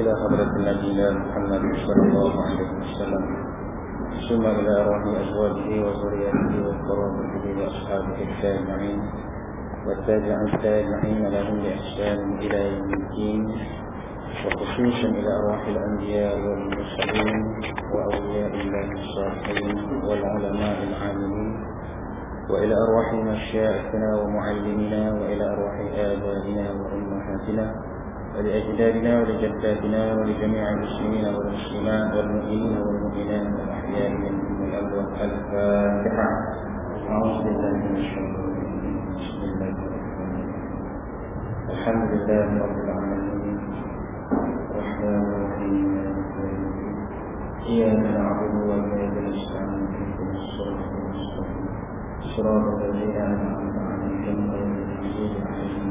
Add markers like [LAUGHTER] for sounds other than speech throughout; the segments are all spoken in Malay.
إلى حضرة نبينا محمد صلى الله عليه وسلم. ثم إلى أرواح أزواجه وذريته وقرابته وأصحابه التابعين والتابع التابعين لهم بإحسان إلى يوم الدين وخصوصا إلى أرواح الأنبياء والمرسلين وأولياء الله الصالحين والعلماء العاملين وإلى أرواح مشايخنا ومعلمنا وإلى أرواح آبائنا وأمهاتنا. ولأجدادنا ولجداتنا ولجميع المسلمين والمسلمات والمؤمنين والمؤمنات الأحياء منهم والأموات الفاتحة أعوذ بالله من الشيطان بسم الله الرحمن الرحيم. الحمد لله رب العالمين. الرحمن الرحيم. مالك يوم الدين إياك نعبد وإياك نستعين. اهدنا الصراط المستقيم. صراط الذين أنعمت عليهم غير المغضوب عليهم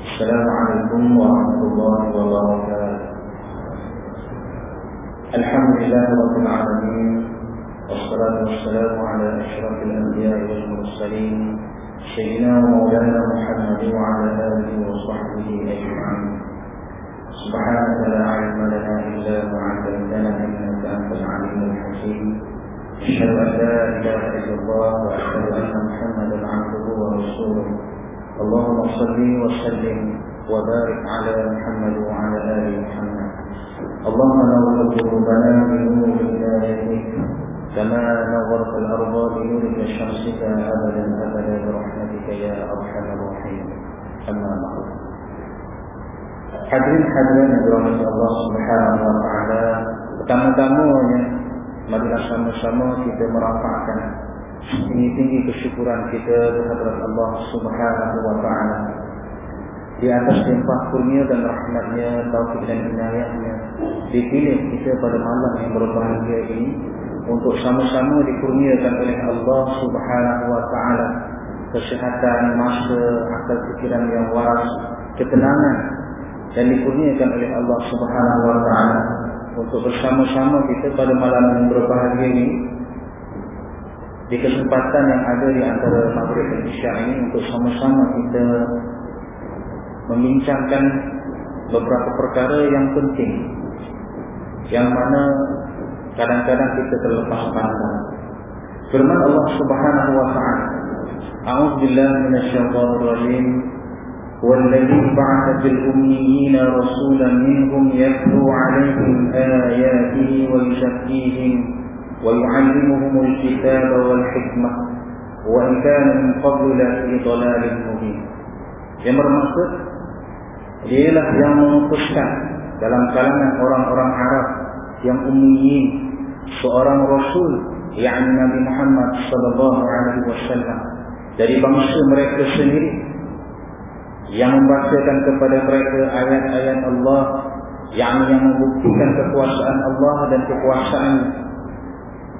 السلام عليكم ورحمة الله وبركاته. الحمد لله رب العالمين والصلاة والسلام على أشرف الأنبياء والمرسلين سيدنا ومولانا محمد وعلى آله وصحبه أجمعين. سبحانك لا علم لنا إلا ما علمتنا إنك أنت العليم الحكيم. أشهد أن لا إله إلا الله وأشهد أن محمدا عبده ورسوله. اللهم صل وسلم وبارك على محمد وعلى آل محمد. اللهم نور قلوبنا بنور هدايتك كما نورت الأرض بنور شمسك أبدا أبدا برحمتك يا أرحم الراحمين. أما بعد. Hadirin hadirin yang dirahmati Allah Subhanahu wa taala, pertama-tamanya marilah sama-sama kita merapatkan tinggi-tinggi kesyukuran kita terhadap Allah Subhanahu wa taala. Di atas limpah kurnia dan rahmatnya, taufik dan inayahnya dipilih kita pada malam yang berbahagia ini untuk sama-sama dikurniakan oleh Allah Subhanahu wa taala. Kesehatan, masa, akal fikiran yang waras, ketenangan dan dikurniakan oleh Allah Subhanahu wa taala untuk bersama-sama kita pada malam yang berbahagia ini di kesempatan yang ada di antara maghrib dan isya ini untuk sama-sama kita membincangkan beberapa perkara yang penting yang mana kadang-kadang kita terlepas pandang. Firman Allah Subhanahu wa taala A'udzu billahi minasyaitonir rajim والذي بعث في الأميين رسولا منهم يتلو عليهم آياته ويزكيهم ويعلمهم الكتاب والحكمة وإن كان من قبل لفي ضلال مبين yang bermaksud ialah yang memutuskan dalam kalangan orang-orang Arab yang ummiyin seorang rasul yakni Nabi Muhammad sallallahu alaihi wasallam dari bangsa mereka sendiri yang membacakan kepada mereka ayat-ayat Allah yang yang membuktikan kekuasaan Allah dan kekuasaan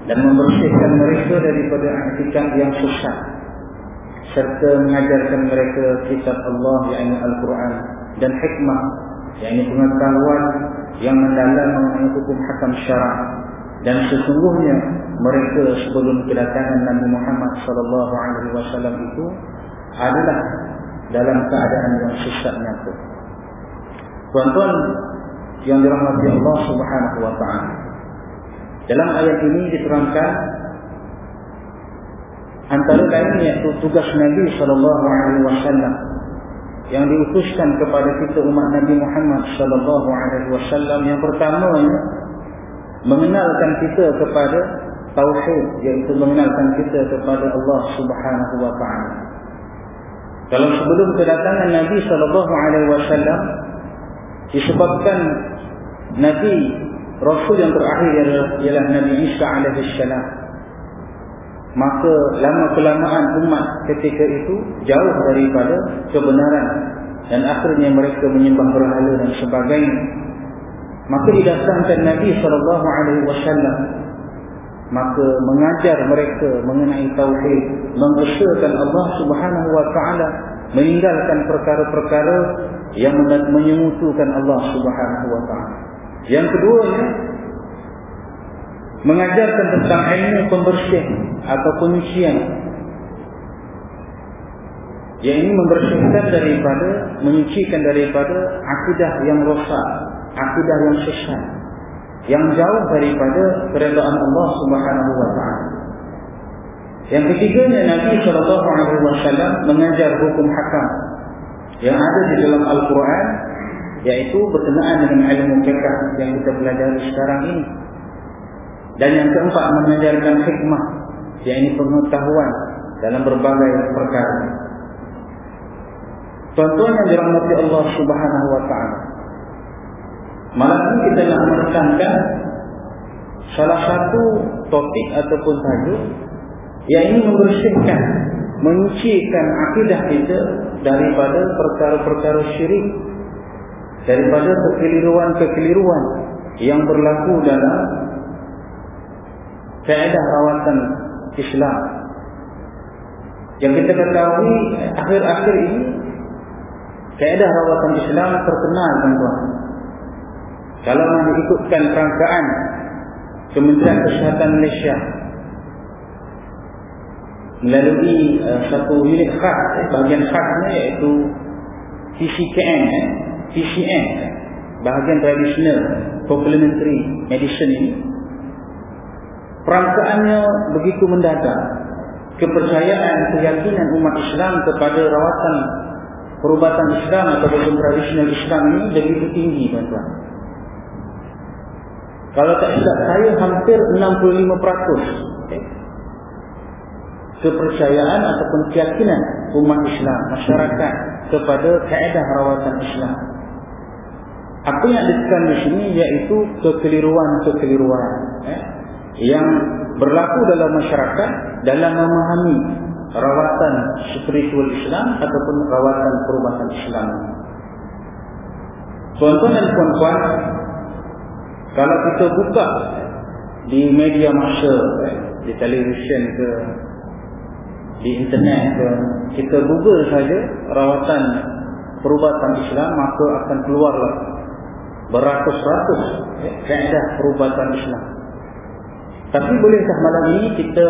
dan membersihkan mereka daripada akhikat yang sesat serta mengajarkan mereka kitab Allah yakni Al-Quran dan hikmah yakni pengetahuan yang mendalam mengenai hukum hakam syarak dan sesungguhnya mereka sebelum kedatangan Nabi Muhammad wasallam itu adalah dalam keadaan yang sesat nyata. Tuan-tuan yang dirahmati Allah Subhanahu wa taala. Dalam ayat ini diterangkan antara lain iaitu tugas Nabi sallallahu alaihi wasallam yang diutuskan kepada kita umat Nabi Muhammad sallallahu alaihi wasallam yang pertamanya mengenalkan kita kepada tauhid iaitu mengenalkan kita kepada Allah Subhanahu wa taala. Kalau sebelum kedatangan Nabi wasallam disebabkan Nabi Rasul yang terakhir ialah, Nabi Isa salam. Maka lama kelamaan umat ketika itu jauh daripada kebenaran dan akhirnya mereka menyembah berhala dan sebagainya. Maka didatangkan Nabi wasallam maka mengajar mereka mengenai tauhid, mengesahkan Allah Subhanahu wa taala, meninggalkan perkara-perkara yang menyemutukan Allah Subhanahu wa taala. Yang keduanya mengajarkan tentang ilmu pembersih atau penyucian yang ini membersihkan daripada menyucikan daripada akidah yang rosak akidah yang sesat yang jauh daripada keredaan Allah Subhanahu wa taala. Yang ketiganya Nabi sallallahu alaihi wasallam mengajar hukum hakam yang ada di dalam Al-Quran yaitu berkenaan dengan ilmu fiqh yang kita pelajari sekarang ini. Dan yang keempat mengajarkan hikmah yaitu pengetahuan dalam berbagai perkara. Tuan-tuan yang dirahmati Allah subhanahu wa ta'ala malam ini kita nak menekankan salah satu topik ataupun tajuk yang ini membersihkan menyucikan akidah kita daripada perkara-perkara syirik daripada kekeliruan-kekeliruan yang berlaku dalam keadaan rawatan Islam. Yang kita ketahui akhir-akhir ini keadaan rawatan Islam terkenal tuan-tuan kalau nak ikutkan rangkaan Kementerian Kesihatan Malaysia melalui uh, satu unit khas eh, bahagian khasnya iaitu PCKM eh, PCM bahagian tradisional complementary medicine ini perangkaannya begitu mendadak. Kepercayaan keyakinan umat Islam kepada rawatan perubatan Islam atau tradisional Islam ini begitu tinggi tuan-tuan kalau tak silap saya hampir 65% kepercayaan ataupun keyakinan umat Islam, masyarakat kepada kaedah rawatan Islam. Apa yang ditekan di sini iaitu kekeliruan-kekeliruan eh, yang berlaku dalam masyarakat dalam memahami rawatan spiritual Islam ataupun rawatan perubatan Islam. Tuan-tuan dan puan-puan, kalau kita buka di media masa, di televisyen ke di internet ke kita google saja rawatan perubatan Islam maka akan keluarlah beratus-ratus kaedah perubatan Islam. Tapi bolehkah malam ini kita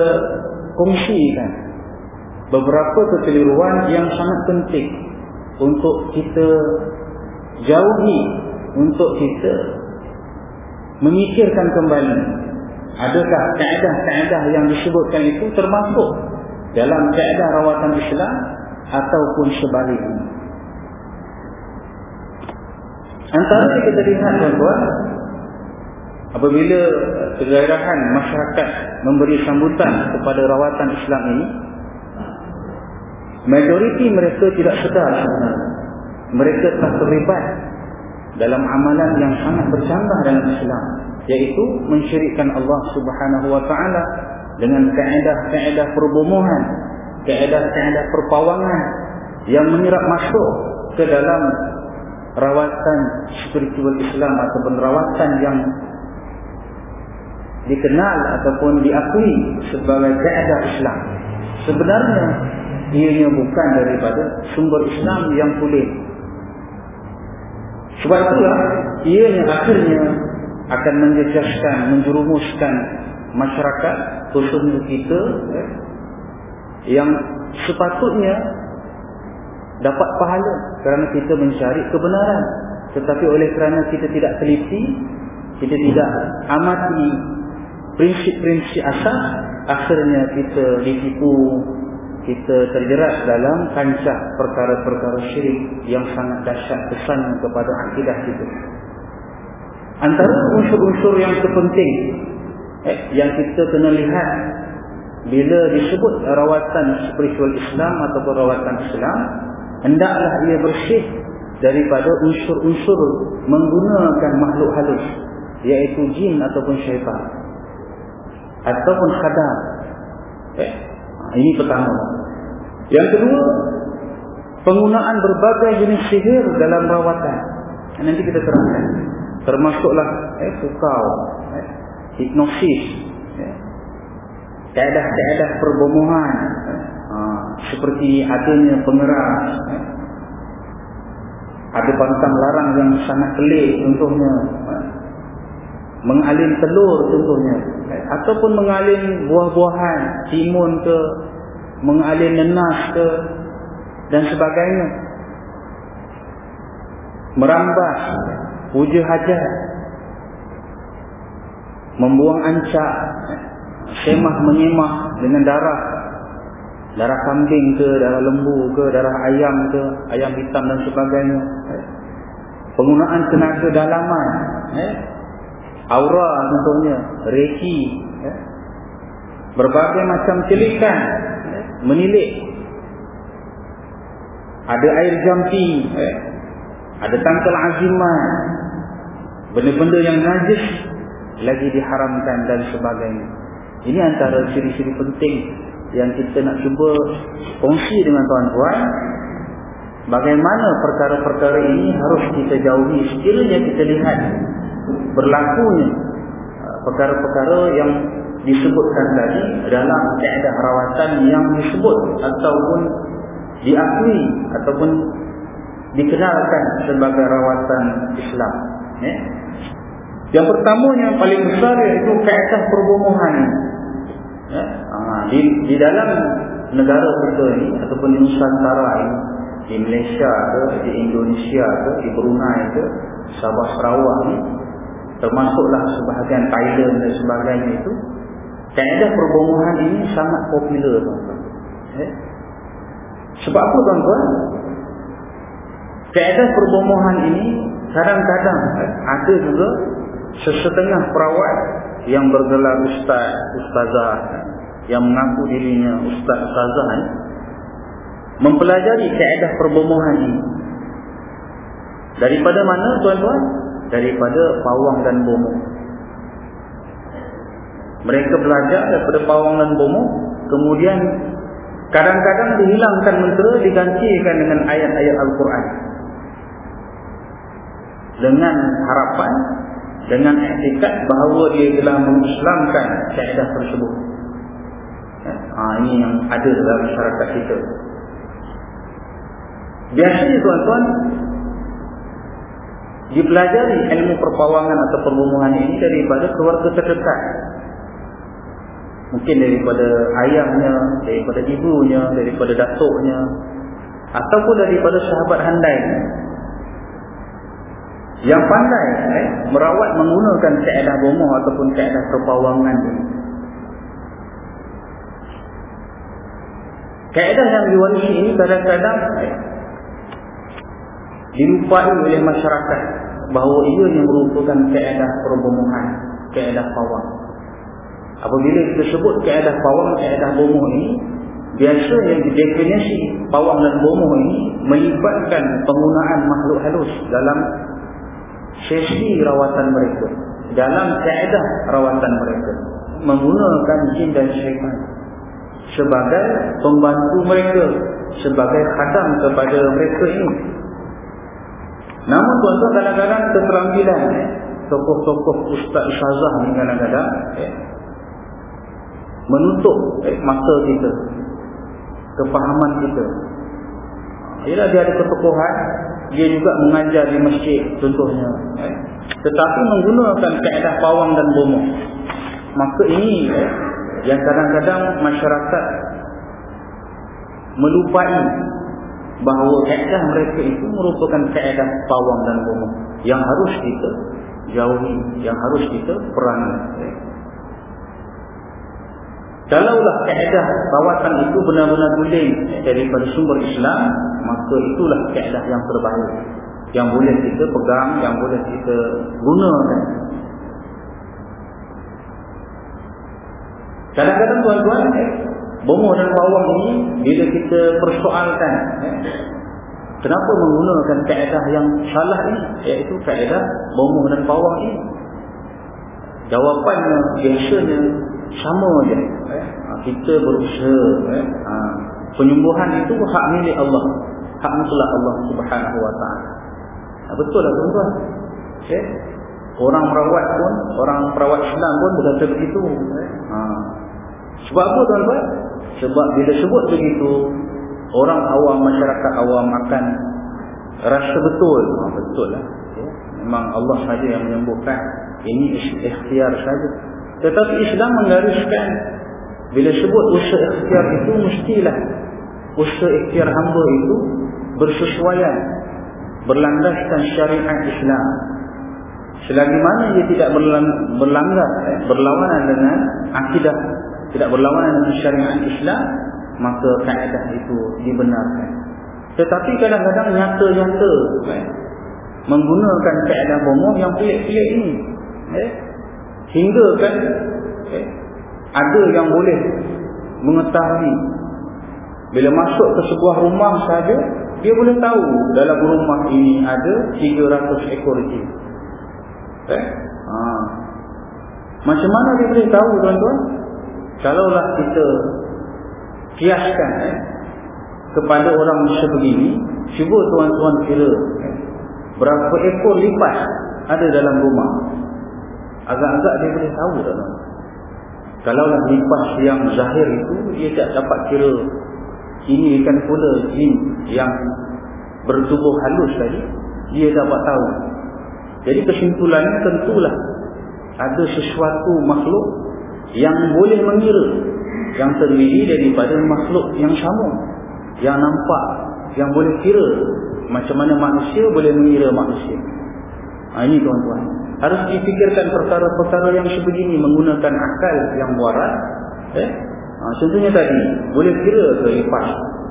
kongsikan beberapa kekeliruan yang sangat penting untuk kita jauhi untuk kita memikirkan kembali adakah kaedah-kaedah yang disebutkan itu termasuk dalam keadaan rawatan Islam ataupun sebaliknya. Antara kita lihat tuan-tuan, apabila kegairahan masyarakat memberi sambutan kepada rawatan Islam ini, majoriti mereka tidak sedar sebenarnya. Mereka telah terlibat dalam amalan yang sangat bercambah dalam Islam, yaitu mensyirikkan Allah Subhanahu Wa Taala dengan kaedah-kaedah perbumuhan, kaedah-kaedah perpawangan yang menyerap masuk ke dalam rawatan spiritual Islam ataupun rawatan yang dikenal ataupun diakui sebagai kaedah Islam. Sebenarnya ianya bukan daripada sumber Islam yang pulih. Sebab itulah ianya akhirnya akan menjejaskan, menjerumuskan masyarakat khususnya kita eh, yang sepatutnya dapat pahala kerana kita mencari kebenaran. Tetapi oleh kerana kita tidak teliti kita tidak amati prinsip-prinsip asas akhirnya kita ditipu kita terjerat dalam kancah perkara-perkara syirik yang sangat dahsyat kesan kepada akidah kita. Antara unsur-unsur yang terpenting eh, yang kita kena lihat bila disebut rawatan spiritual Islam atau rawatan Islam hendaklah ia bersih daripada unsur-unsur menggunakan makhluk halus iaitu jin ataupun syaitan. Ataupun khadam eh, ini pertama yang kedua penggunaan berbagai jenis sihir dalam rawatan nanti kita terangkan termasuklah eh, fukau eh, hipnosis keadaan-keadaan perbomohan ha, seperti adanya pengeras ya. ada pantang larang yang sangat pelik contohnya ha. mengalin telur contohnya ya. ataupun mengalin buah-buahan timun ke mengalin nenas ke dan sebagainya merambas puja hajat membuang ancak semah menyemah dengan darah darah kambing ke darah lembu ke darah ayam ke ayam hitam dan sebagainya penggunaan tenaga dalaman eh? aura contohnya reki eh? berbagai macam celikan? Menilik. Ada air jampi eh? ada tangkal azimat benda-benda yang najis lagi diharamkan dan sebagainya. Ini antara ciri-ciri penting yang kita nak cuba kongsi dengan tuan-tuan. Bagaimana perkara-perkara ini harus kita jauhi sekiranya kita lihat berlakunya uh, perkara-perkara yang disebutkan tadi dalam keadaan rawatan yang disebut ataupun diakui ataupun dikenalkan sebagai rawatan Islam. Ya. yang pertamanya paling besar iaitu keadaan perbomohan. Ha, di, di dalam negara kita ini ataupun di Nusantara ini di Malaysia ke, di Indonesia ke, di Brunei ke, Sabah Sarawak ni termasuklah sebahagian Thailand dan sebagainya itu kaedah perbomohan ini sangat popular tuan-tuan. Eh? sebab apa tuan-tuan? Kaedah perbomohan ini kadang-kadang ada juga sesetengah perawat yang bergelar ustaz, ustazah yang mengaku dirinya ustaz, ustazah eh, mempelajari kaedah perbomohan ini. Daripada mana tuan-tuan? daripada pawang dan bomo mereka belajar daripada pawang dan bomo kemudian kadang-kadang dihilangkan mentera digantikan dengan ayat-ayat Al-Quran. Dengan harapan dengan etikat bahawa dia telah mengislamkan kaedah tersebut. Ha, ini yang ada dalam masyarakat kita. Biasanya tuan-tuan dipelajari ilmu perpawangan atau perbunuhan ini daripada keluarga terdekat. Mungkin daripada ayahnya, daripada ibunya, daripada datuknya ataupun daripada sahabat handai yang pandai eh, merawat menggunakan kaedah bomoh ataupun kaedah perpawangan. Kaedah yang diwarisi ini kadang-kadang eh, dilupai oleh masyarakat bahawa ia merupakan keadaan perbomohan, keadaan pawang. Apabila kita sebut keadaan pawang, keadaan bomoh ini, biasa yang didefinisi pawang dan bomoh ini melibatkan penggunaan makhluk halus dalam sesi rawatan mereka. Dalam keadaan rawatan mereka. Menggunakan jin dan syaitan sebagai pembantu mereka, sebagai khadam kepada mereka ini Namun tuan-tuan kadang-kadang keterampilan eh, tokoh-tokoh ustaz ustazah ni kadang-kadang eh, menutup eh, mata kita kepahaman kita. Ialah dia ada ketokohan dia juga mengajar di masjid contohnya eh, tetapi menggunakan keadaan pawang dan bomoh. Maka ini eh, yang kadang-kadang masyarakat melupai bahawa kaedah mereka itu merupakan kaedah pawang dan bomoh yang harus kita jauhi, yang harus kita perangi. Kalaulah kaedah rawatan itu benar-benar guling daripada sumber Islam, maka itulah kaedah yang terbaik. Yang boleh kita pegang, yang boleh kita gunakan. Kadang-kadang tuan-tuan, bomoh dan bawang ini bila kita persoalkan eh, kenapa menggunakan kaedah yang salah ini iaitu kaedah bomoh dan bawang ini jawapannya biasanya sama je. Eh, ha, kita berusaha eh, ha, penyembuhan itu hak milik Allah. Hak mutlak Allah subhanahu wa ta'ala. Ha, betul lah tuan-tuan? Eh, orang perawat pun orang perawat Islam pun berkata begitu. Eh, ha. sebab apa tuan-tuan? Sebab bila sebut begitu Orang awam, masyarakat awam akan Rasa betul. Ha, Betul lah. Memang Allah saja yang menyembuhkan. Ini ikhtiar saja Tetapi Islam menggariskan Bila sebut usaha ikhtiar itu Mestilah usaha ikhtiar hamba itu bersesuaian berlandaskan syariat Islam. Selagi mana dia tidak berlanggar eh, berlawanan dengan akidah tidak berlawanan dengan syariat Islam maka kaedah itu dibenarkan. Tetapi kadang-kadang nyata-nyata eh, menggunakan kaedah bomoh yang pelik-pelik ini eh, hingga kan eh, ada yang boleh mengetahui bila masuk ke sebuah rumah saja dia boleh tahu dalam rumah ini ada 300 ekor jin eh? ha. macam mana dia boleh tahu tuan-tuan kalaulah kita kiaskan eh, kepada orang sebegini cuba tuan-tuan kira eh, berapa ekor lipas ada dalam rumah agak-agak dia boleh tahu tuan-tuan kalaulah lipas yang zahir itu dia tak dapat kira ini ikan pula jin yang bertubuh halus tadi dia dapat tahu. Jadi kesimpulannya tentulah ada sesuatu makhluk yang boleh mengira. Yang terdiri daripada makhluk yang sama yang nampak yang boleh kira macam mana manusia boleh mengira manusia. Ha, ini tuan-tuan harus dipikirkan perkara-perkara yang sebegini menggunakan akal yang waras eh? Ha, contohnya tadi, boleh kira ke lipas?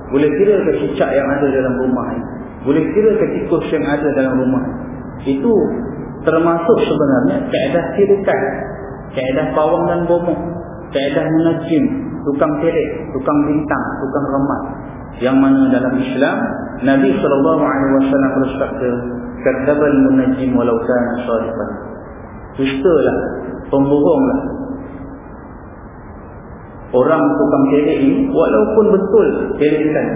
Boleh kira ke cicak yang ada dalam rumah ini? Boleh kira ke tikus yang ada dalam rumah ini? Itu termasuk sebenarnya keadaan kirakan. Keadaan pawang dan bomok. Keadaan menajim. Tukang terik, tukang bintang, tukang remat. Yang mana dalam Islam, Nabi SAW bersabda, Kadabal munajim walau kana salifan. Dustalah, pembohonglah orang tukang kerek ini walaupun betul kerekan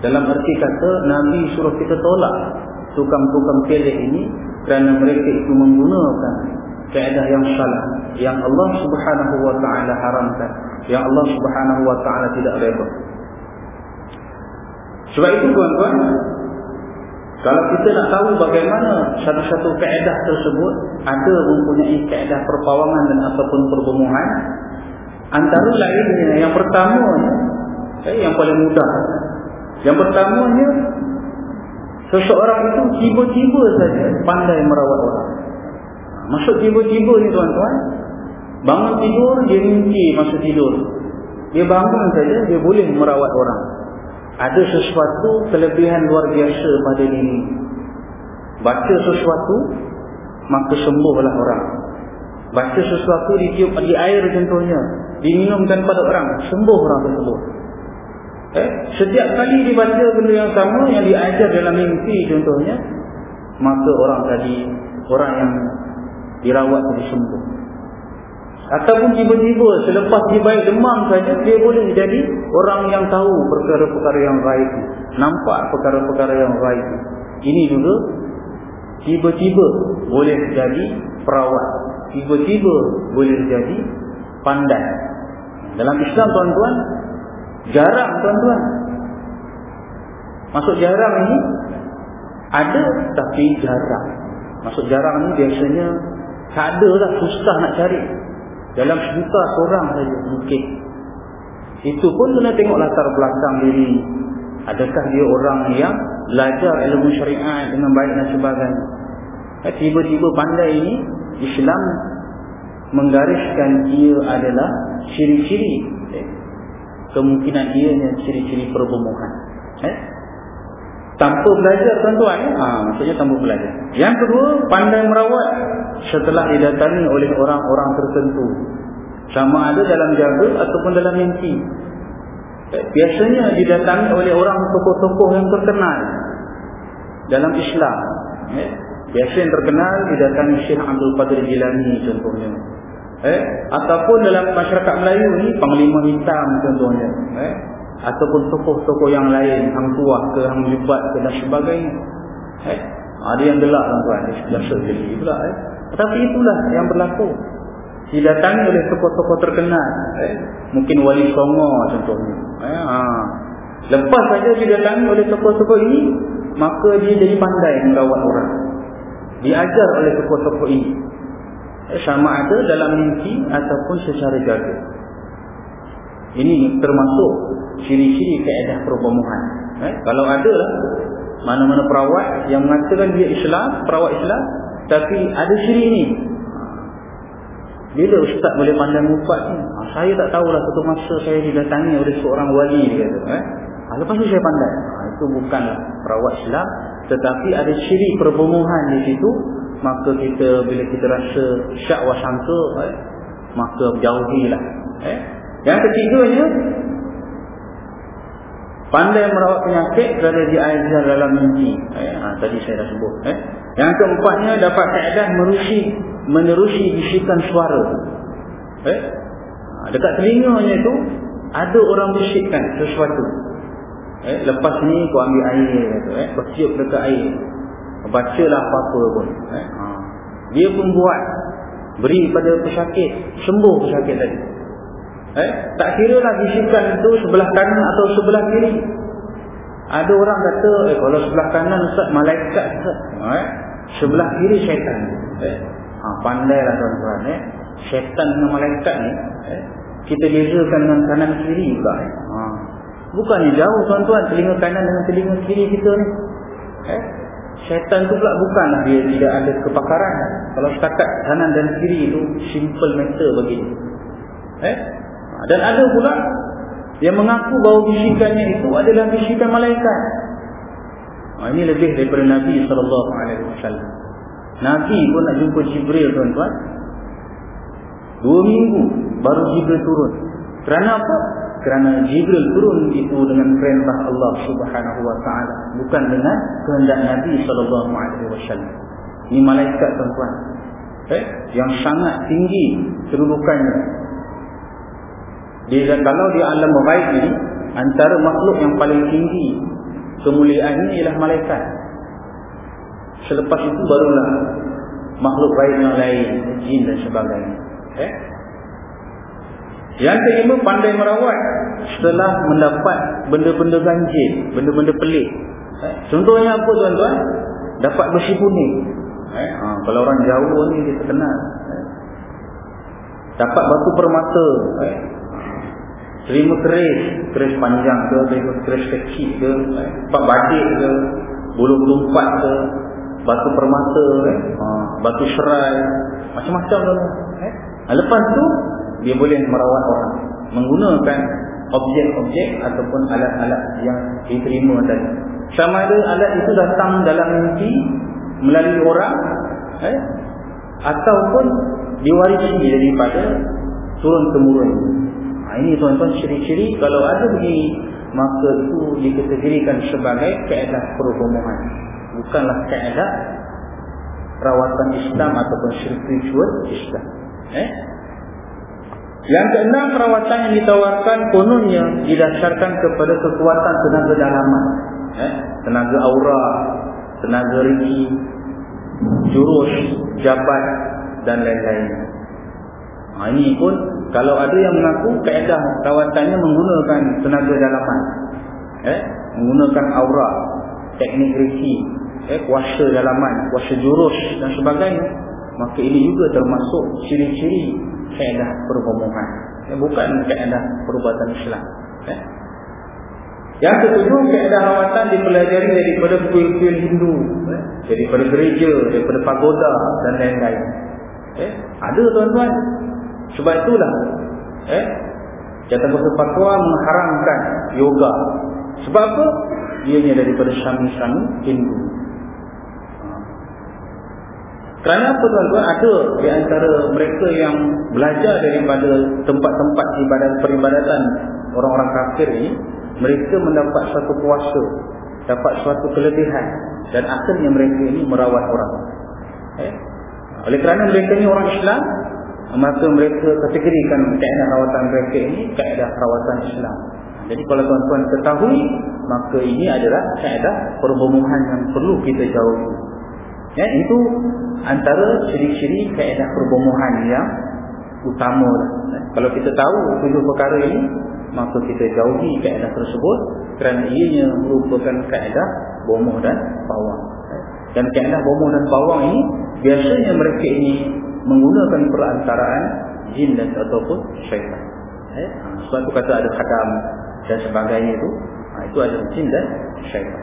dalam arti kata Nabi suruh kita tolak tukang-tukang kerek ini kerana mereka itu menggunakan keadaan yang salah yang Allah subhanahu wa ta'ala haramkan yang Allah subhanahu wa ta'ala tidak reba sebab itu tuan-tuan kalau kita nak tahu bagaimana satu-satu keadaan tersebut ada mempunyai keadaan perpawangan dan ataupun perbomohan Antara lainnya yang pertamanya eh, yang paling mudah. Yang pertamanya seseorang itu tiba-tiba saja pandai merawat orang. Masuk tiba-tiba ni tuan-tuan, bangun tidur dia mimpi masa tidur. Dia bangun saja dia boleh merawat orang. Ada sesuatu kelebihan luar biasa pada diri. Baca sesuatu maka sembuhlah orang. Baca sesuatu ditiup di air contohnya diminumkan pada orang sembuh orang tersebut eh, setiap kali dibaca benda yang sama yang diajar dalam mimpi contohnya maka orang tadi orang yang dirawat tadi sembuh ataupun tiba-tiba selepas dia baik demam saja dia boleh jadi orang yang tahu perkara-perkara yang baik. Nampak perkara-perkara yang baik. Ini juga tiba-tiba boleh jadi perawat. Tiba-tiba boleh jadi pandai dalam Islam tuan-tuan jarang tuan-tuan. Masuk jarang ini ada tapi jarang. Masuk jarang ini biasanya tak ada lah susah nak cari dalam sejuta seorang saja mungkin. Itu pun kena tengok latar belakang diri. Adakah dia orang yang belajar ilmu syariat dengan baik dan sebagainya? Eh, tiba-tiba pandai ini Islam menggariskan ia adalah ciri-ciri eh, kemungkinan ianya ciri-ciri perbomohan eh? tanpa belajar tuan-tuan ha, maksudnya tanpa belajar. Yang kedua pandai merawat setelah didatangi oleh orang-orang tertentu. Sama ada dalam jaga ataupun dalam mimpi. Eh, biasanya didatangi oleh orang tokoh-tokoh yang terkenal dalam Islam. Eh? biasa yang terkenal didatangi Syekh Abdul Qadir Jilani contohnya. Eh ataupun dalam masyarakat Melayu ni panglima hitam contohnya. Eh ataupun tokoh-tokoh yang lain hang tua ke hang libat ke dan sebagainya. Eh ada yang gelak tuan-tuan di sebelah segi pula eh tapi itulah yang berlaku didatangi oleh tokoh-tokoh terkenal eh mungkin wali songo contohnya eh ha lepas saja didatangi oleh tokoh-tokoh ini maka dia jadi pandai merawat orang diajar oleh tokoh-tokoh ini sama ada dalam mimpi ataupun secara jaga. Ini termasuk ciri-ciri keadaan perbomohan. Eh? Kalau ada lah mana-mana perawat yang mengatakan dia Islam, perawat Islam, tapi ada ciri ini. Bila ustaz boleh pandang muka ni? Ha, saya tak tahulah satu masa saya didatangi oleh seorang wali dia kata. Eh? Ha, lepas tu saya pandai. Ha, itu bukanlah perawat Islam, tetapi ada ciri perbomohan di situ. Maka kita bila kita rasa syak wasangka, eh? maka jauhilah. Eh? Yang ketiganya Pandai merawat penyakit kerana dia ajar dalam mimpi. Eh, ha, tadi saya dah sebut. Eh. Yang keempatnya dapat keadaan merusi, menerusi bisikan suara. Eh. Ha, dekat telinganya itu ada orang bisikkan sesuatu. Eh, lepas ni kau ambil air. Eh. Cium dekat air. Bacalah apa-apa pun. Eh. Ha. Dia pun buat. Beri pada pesakit. Sembuh pesakit tadi. Eh, tak kira lah bisikan itu sebelah kanan atau sebelah kiri. Ada orang kata, eh, kalau sebelah kanan Ustaz, malaikat Ustaz. Eh, sebelah kiri syaitan. Eh, ha, pandailah tuan-tuan. Eh. Syaitan dengan malaikat ni, eh, kita bezakan dengan kanan kiri juga. Eh. Ha. Bukannya jauh tuan-tuan, telinga kanan dengan telinga kiri kita ni. Eh, syaitan tu pula bukanlah dia tidak ada kepakaran. Kalau setakat kanan dan kiri itu, simple matter bagi dia. Eh, dan ada pula yang mengaku bahawa bisikannya itu adalah bisikan malaikat. Ha, ini lebih daripada Nabi SAW. Nabi pun nak jumpa Jibril tuan-tuan. Dua minggu baru Jibril turun. Kerana apa? Kerana Jibril turun itu dengan perintah Allah Subhanahu Wa Taala, bukan dengan kehendak Nabi SAW. Ini malaikat tuan-tuan. Eh? Yang sangat tinggi kedudukannya dia kalau di alam ghaib ini antara makhluk yang paling tinggi kemuliaannya ialah malaikat. Selepas itu barulah makhluk ghaib yang lain, jin dan sebagainya. Eh? Yang kelima pandai merawat setelah mendapat benda-benda ganjil, benda-benda pelik. Eh? Contohnya apa tuan-tuan? Dapat besi kuning. Eh? Ha, kalau orang jauh ni dia terkenal. Eh? Dapat batu permata. Eh? Terima keris, keris panjang ke, terima keris kecil ke, empat badik ke, bulu lumpat ke, batu permata ke, ha, batu serai, macam-macam tu. Eh? Lepas tu, dia boleh merawat orang. Menggunakan objek-objek ataupun alat-alat yang diterima tadi. Sama ada alat itu datang dalam mimpi melalui orang, eh? ataupun diwarisi daripada turun-temurun. Ha, ini tuan-tuan ciri-ciri kalau ada begini maka itu dikategorikan sebagai keadaan perhubungan. Bukanlah keadaan rawatan Islam ataupun spiritual Islam. Eh? Yang keenam perawatan yang ditawarkan kononnya didasarkan kepada kekuatan tenaga dalaman. Eh? Tenaga aura, tenaga riki, jurus, jabat dan lain-lain. Ha, ini pun kalau ada yang mengaku keadaan rawatannya menggunakan tenaga dalaman. Eh? Menggunakan aura, teknik riki, eh? kuasa dalaman, kuasa jurus dan sebagainya. Maka ini juga termasuk ciri-ciri keadaan perhubungan. Eh? Bukan keadaan perubatan Islam. Eh? Yang ketujuh, keadaan rawatan dipelajari daripada kuil-kuil Hindu. Eh? Daripada gereja, daripada pagoda dan lain-lain. Eh? Ada tuan-tuan. Sebab itulah eh Besar Fatwa mengharamkan yoga. Sebab apa? Ianya daripada syami-syami Hindu. Kerana apa tuan-tuan? Ada di antara mereka yang belajar daripada tempat-tempat ibadat peribadatan orang-orang kafir ini, mereka mendapat suatu kuasa, dapat suatu kelebihan dan akhirnya mereka ini merawat orang. Eh? Oleh kerana mereka ini orang Islam, maka mereka kategorikan kaedah rawatan mereka ini kaedah rawatan Islam. Jadi kalau tuan-tuan ketahui, maka ini adalah kaedah perhubungan yang perlu kita jauhi. Ya, itu antara ciri-ciri kaedah perhubungan yang utama. Ya, kalau kita tahu tujuh perkara ini, maka kita jauhi kaedah tersebut kerana ianya merupakan kaedah bomoh dan bawang. Dan kaedah bomoh dan bawang ini, biasanya mereka ini menggunakan perantaraan jin dan ataupun syaitan. Eh? Sebab tu kata ada khadam dan sebagainya itu. Ha, itu ada jin dan syaitan.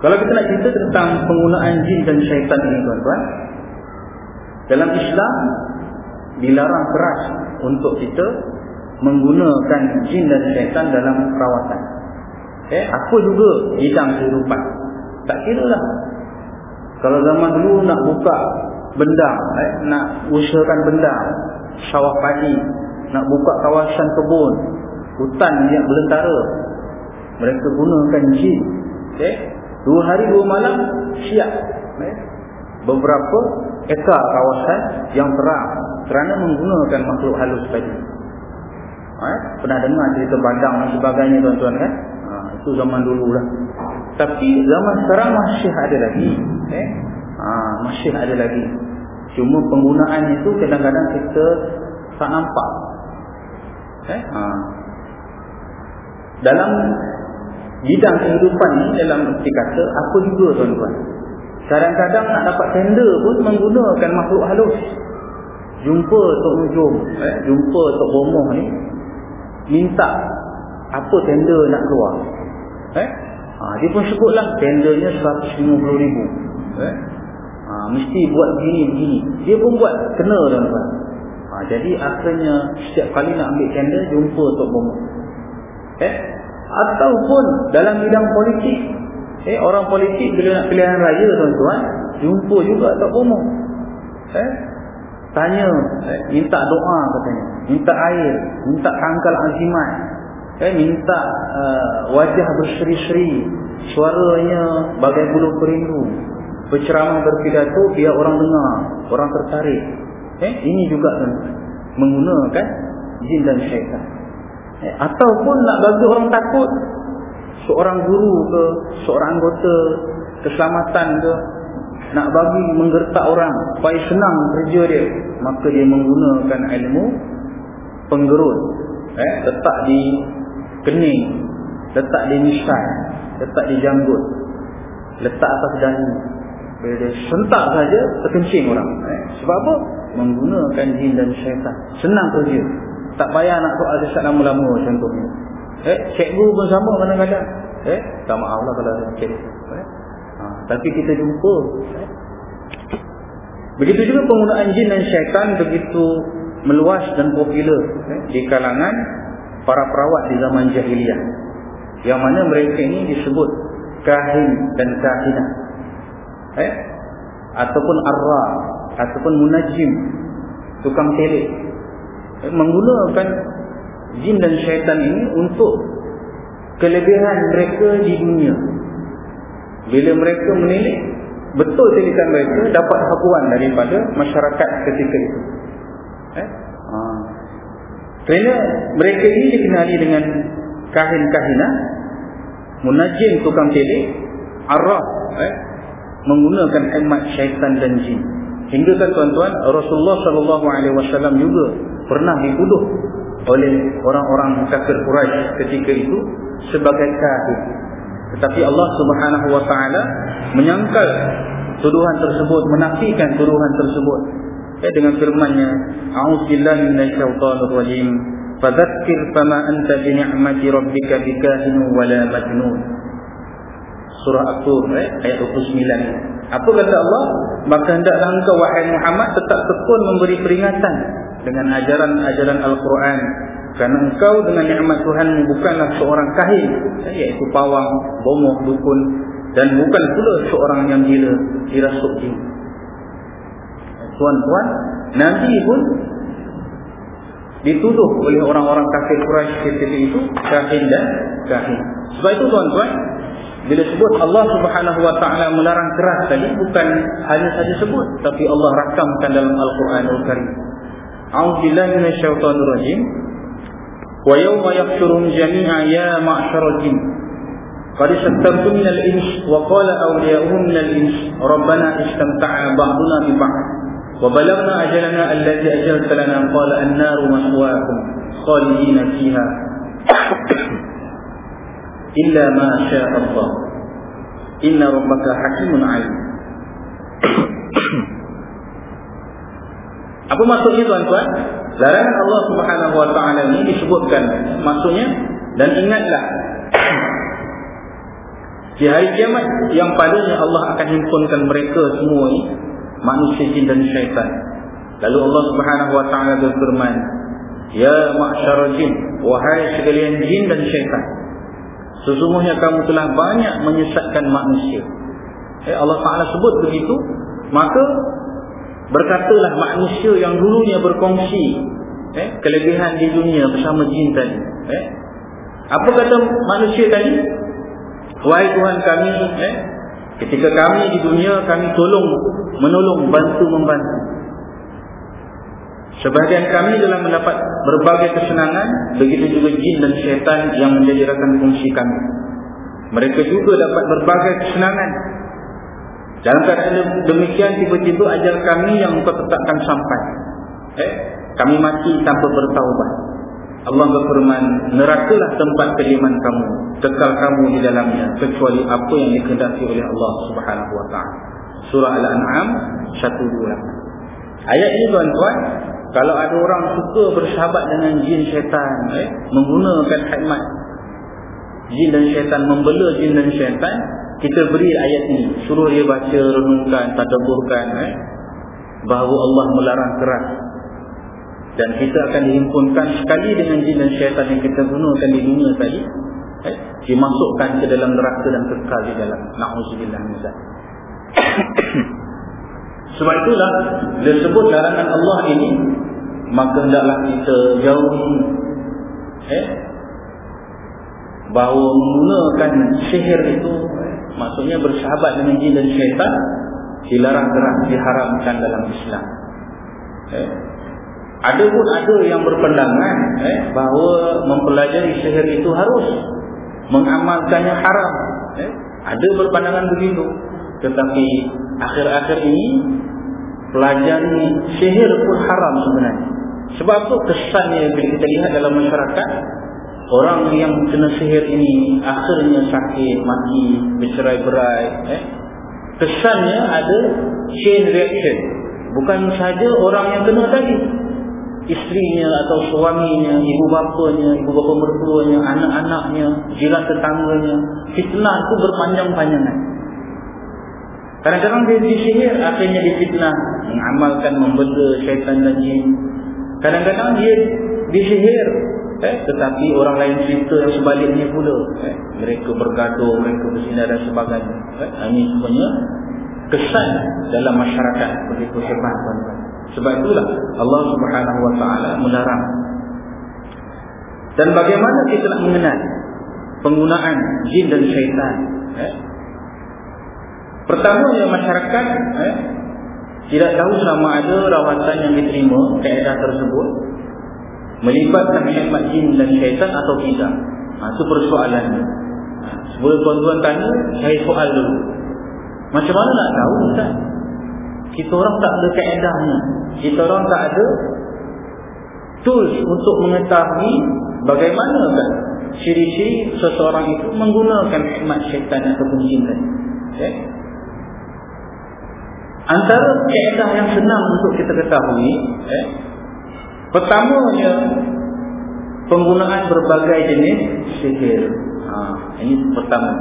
Kalau kita nak cerita tentang penggunaan jin dan syaitan ini tuan-tuan. Dalam Islam dilarang keras untuk kita menggunakan jin dan syaitan dalam perawatan. Eh, apa juga bidang kehidupan. Tak kira lah. Kalau zaman dulu nak buka benda, eh, nak usahakan benda, sawah padi, nak buka kawasan kebun, hutan yang belentara, mereka gunakan jin. Eh, dua hari dua malam siap. Eh, beberapa ekar kawasan yang terang kerana menggunakan makhluk halus tadi. Eh, pernah dengar cerita badang dan sebagainya tuan-tuan kan? Ha, itu zaman dulu lah. Tapi zaman sekarang masih ada lagi. Eh? Ha, masih ada lagi. Cuma penggunaan itu kadang-kadang kita tak nampak. Eh? Ha. Dalam bidang kehidupan ni, dalam arti kata, apa juga tuan-tuan. Kadang-kadang nak dapat tender pun menggunakan makhluk halus. Jumpa Tok Nujum, eh? jumpa Tok Bomoh ni, minta apa tender nak keluar. Eh? Ha, dia pun sebutlah tendernya RM150,000. Eh? Ha, mesti buat begini-begini. Dia pun buat kena tuan-tuan. Ha, jadi akhirnya setiap kali nak ambil tender, jumpa Tok Bomoh. Eh? Ataupun dalam bidang politik. Eh, orang politik bila nak pilihan raya tuan-tuan, jumpa juga Tok Bomoh. Eh? Tanya, eh, minta doa katanya. Minta air, minta tangkal azimat. Eh, minta uh, wajah berseri-seri. Suaranya bagai bulu perindu. Berceramah berpidato, biar orang dengar. Orang tertarik. Eh, ini juga kan, menggunakan jin dan syaitan. Eh, ataupun nak bagi orang takut. Seorang guru ke, seorang anggota keselamatan ke, nak bagi menggertak orang supaya senang kerja dia maka dia menggunakan ilmu penggerut eh letak di kening letak di misai letak di janggut letak atas dahi bila dia sentak saja terkencing orang. Eh sebab apa? Menggunakan jin dan syaitan. Senang kerja tak payah nak soal desak lama-lama contohnya eh cikgu pun sama kadang-kadang. Eh tak maaf lah kalau ada cikgu eh tapi kita jumpa. Begitu juga penggunaan jin dan syaitan begitu meluas dan popular eh, di kalangan para perawat di zaman jahiliyah. Yang mana mereka ini disebut kahin dan kahinah eh? ataupun arra ataupun munajim tukang telik eh, menggunakan jin dan syaitan ini untuk kelebihan mereka di dunia bila mereka menilik betul tilikan mereka dapat hakuan daripada masyarakat ketika itu eh? ha. kerana mereka ini dikenali dengan kahin-kahina munajim tukang tilik arah eh? Menggunakan emat syaitan dan jin hingga kan tuan-tuan Rasulullah SAW juga pernah dituduh oleh orang-orang kafir Quraisy ketika itu sebagai kahin tetapi Allah Subhanahu wa taala menyangkal tuduhan tersebut, menafikan tuduhan tersebut. Ya, dengan firman-Nya, "A'udzubillahi minasyaitonir rajim. Fadzakkir fama anta bi ni'mati rabbika bikahin wa la majnun." Surah At-Tur eh, ayat 29. Apa kata Allah? Maka hendaklah engkau wahai Muhammad tetap tekun memberi peringatan dengan ajaran-ajaran Al-Quran kerana engkau dengan nikmat Tuhan bukanlah seorang kahin iaitu pawang, bomoh, dukun dan bukan pula seorang yang gila dirasuk jin. Tuan-tuan, Nabi pun dituduh oleh orang-orang kafir Quraisy ketika itu kahin dan kahin. Sebab itu tuan-tuan, bila sebut Allah Subhanahu wa taala melarang keras tadi bukan hanya saja sebut tapi Allah rakamkan dalam Al-Quranul Karim. A'udzubillahi minasyaitonir rajim. Wa yawma yaqturum jami'a ya ma'syaral jin. Qad istamtu minal ins wa qala awliya'uhum minal ins rabbana istamta'a ba'duna bi ba'd wa balagna ajalana allazi ajalta lana qala an-naru mahwaakum khalidina fiha illa ma syaa Allah. Inna rabbaka hakimun 'alim. [COUGHS] Apa maksudnya tuan-tuan? Larangan Allah Subhanahu wa taala ini disebutkan maksudnya dan ingatlah [COUGHS] di hari kiamat yang padanya Allah akan himpunkan mereka semua ini manusia jin dan syaitan. Lalu Allah Subhanahu wa taala berfirman, "Ya ma'syaral jin, wahai sekalian jin dan syaitan, sesungguhnya kamu telah banyak menyesatkan manusia. Eh, Allah taala sebut begitu. Maka berkatalah manusia yang dulunya berkongsi eh, kelebihan di dunia bersama jin tadi eh, apa kata manusia tadi? Wahai Tuhan kami eh, ketika kami di dunia kami tolong menolong bantu membantu sebahagian kami dalam mendapat berbagai kesenangan begitu juga jin dan syaitan yang menjadi rakan fungsi kami mereka juga dapat berbagai kesenangan dalam keadaan demikian tiba-tiba ajal kami yang engkau tetapkan sampai. Eh, kami mati tanpa bertaubat. Allah berfirman, nerakalah tempat kediaman kamu, kekal kamu di dalamnya kecuali apa yang dikehendaki oleh Allah Subhanahu taala. Surah Al-An'am 128. Ayat ini tuan-tuan, kalau ada orang suka bersahabat dengan jin syaitan, eh, menggunakan hikmat jin dan syaitan membela jin dan syaitan, kita beri ayat ini suruh dia baca renungkan tadabburkan eh bahawa Allah melarang keras. Dan kita akan dihimpunkan sekali dengan jin dan syaitan yang kita gunakan di dunia tadi eh dimasukkan ke dalam neraka dan kekal di dalam. Na'udzubillah min [COUGHS] sebab itulah dia sebut larangan Allah ini maka hendaklah kita jauhi eh bahawa menggunakan sihir itu maksudnya bersahabat dengan jin dan syaitan dilarang keras diharamkan dalam Islam eh? ada pun ada yang berpendangan eh, bahawa mempelajari sihir itu harus mengamalkannya haram eh? ada berpandangan begitu tetapi akhir-akhir ini pelajari sihir pun haram sebenarnya sebab itu kesannya bila kita lihat dalam masyarakat Orang yang kena sihir ini akhirnya sakit, mati, bercerai-berai. Eh? Kesannya ada chain reaction. Bukan saja orang yang kena tadi. Isterinya atau suaminya, ibu bapanya, ibu bapa mertuanya, anak-anaknya, jiran tetangganya. Fitnah itu berpanjang-panjangan. Kadang-kadang dia disihir, akhirnya difitnah. Mengamalkan, membeda syaitan dan jin. Kadang-kadang dia disihir, eh, tetapi orang lain cerita yang sebaliknya pula eh, mereka bergaduh mereka bersinar dan sebagainya eh, ini semuanya kesan dalam masyarakat begitu hebat tuan-tuan. Sebab itulah Allah subhanahu wa ta'ala melarang. Dan bagaimana kita nak mengenal penggunaan jin dan syaitan eh? pertamanya masyarakat eh, tidak tahu sama ada rawatan yang diterima keadaan tersebut. Melibatkan hikmat jin dan syaitan atau tidak? Ha, itu persoalannya ha, sebelum tuan-tuan tanya saya soal dulu. Macam mana nak tahu Ustaz? Kita orang tak ada keedahnya kita orang tak ada tools untuk mengetahui bagaimana kan ciri-ciri seseorang itu menggunakan hikmat syaitan ataupun jin tadi. Okay? Antara keedah yang senang untuk kita ketahui okay? Pertamanya penggunaan berbagai jenis sihir. Ha, ini pertama.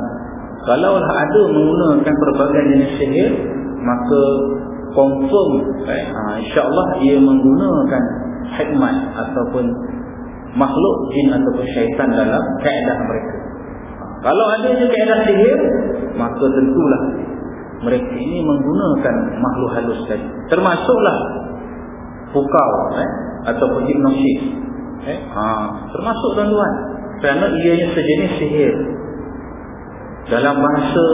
Kalau ada menggunakan berbagai jenis sihir, maka confirm eh, ha, insya-Allah ia menggunakan hikmat ataupun makhluk jin ataupun syaitan dalam kaedah mereka. Ha, kalau ada je kaedah sihir, maka tentulah mereka ini menggunakan makhluk halus tadi. Termasuklah pukau eh, ataupun hipnosis eh? ha, termasuk tuan-tuan kerana ianya sejenis sihir dalam bahasa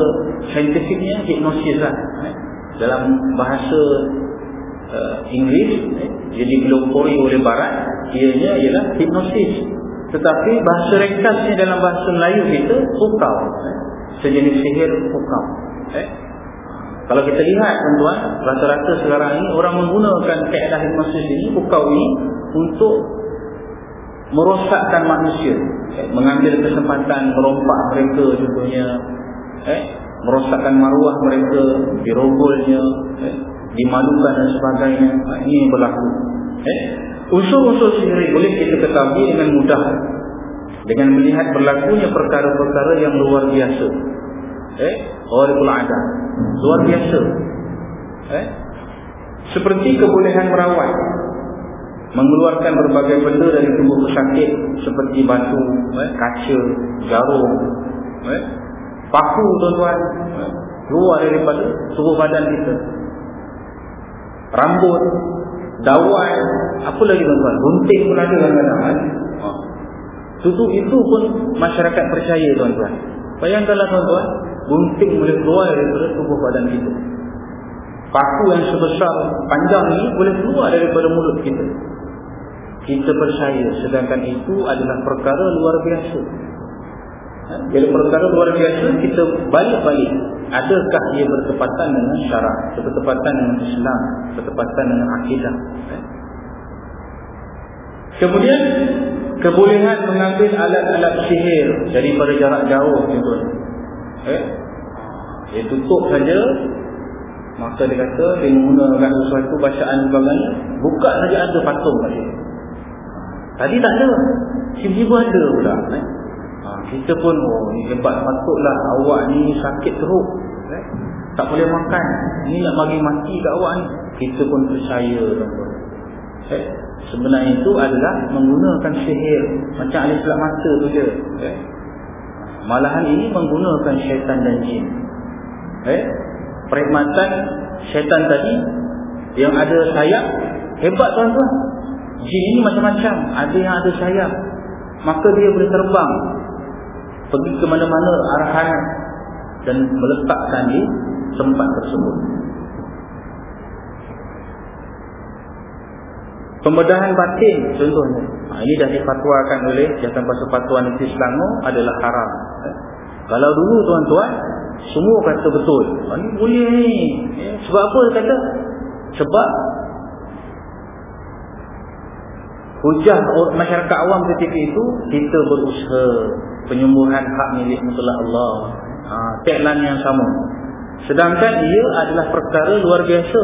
saintifiknya hipnosis lah eh? dalam bahasa uh, Inggeris eh? jadi dilopori oleh barat ianya ialah hipnosis tetapi bahasa rektasnya dalam bahasa Melayu kita pukau eh? sejenis sihir pukau eh? Kalau kita lihat tuan-tuan, rata-rata sekarang ini orang menggunakan keadaan hipnosis ini, bukau ini untuk merosakkan manusia. Eh, mengambil kesempatan merompak mereka contohnya. Eh, merosakkan maruah mereka, dirogolnya, eh, dimalukan dan sebagainya. Ini yang berlaku. Eh? Unsur-unsur sihir boleh kita ketahui dengan mudah dengan melihat berlakunya perkara-perkara yang luar biasa. Eh, Orikul ada luar biasa. Eh, seperti kebolehan merawat, mengeluarkan berbagai benda dari tubuh pesakit seperti batu, eh, kaca, jarum, eh, paku tuan-tuan, eh, keluar daripada tubuh badan kita. Rambut, dawan, apa lagi tuan-tuan? Gunting pun ada kadang-kadang. Eh? Tutup itu pun masyarakat percaya tuan-tuan. Bayangkanlah tuan-tuan, gunting boleh keluar daripada tubuh badan kita. Paku yang sebesar panjang ini boleh keluar daripada mulut kita. Kita percaya sedangkan itu adalah perkara luar biasa. Ha? perkara luar biasa kita balik-balik. Adakah ia bertepatan dengan syarak, bertepatan dengan Islam, bertepatan dengan akidah. Kemudian kebolehan mengambil alat-alat sihir daripada jarak jauh contoh. Eh? Dia tutup saja maka dia kata dia menggunakan sesuatu bacaan sebagainya buka saja ada patung tadi. Tadi tak ada. Tiba-tiba ada pula. Eh? Ha, kita pun oh ni hebat patutlah awak ni sakit teruk. Eh? Tak boleh makan. Ni nak bagi mati kat awak ni. Kita pun percaya tuan-tuan. Eh? Sebenarnya itu adalah menggunakan sihir macam alif lam mata tu je. Eh? Malahan ini menggunakan syaitan dan jin. Eh? Perkhidmatan syaitan tadi yang ada sayap hebat tuan-tuan. Jin ini macam-macam, ada yang ada sayap. Maka dia boleh terbang pergi ke mana-mana arahan dan meletakkan di tempat tersebut. Pembedahan batin contohnya. Ha, ini dah difatwakan oleh Jatan Pasal Fatwa Negeri Selangor adalah haram. Kalau dulu tuan-tuan semua kata betul. Ha, ini boleh ni. Eh, sebab apa kata? Sebab hujah masyarakat awam ketika itu kita berusaha penyembuhan hak milik mutlak Allah. Ha, tagline yang sama. Sedangkan ia adalah perkara luar biasa.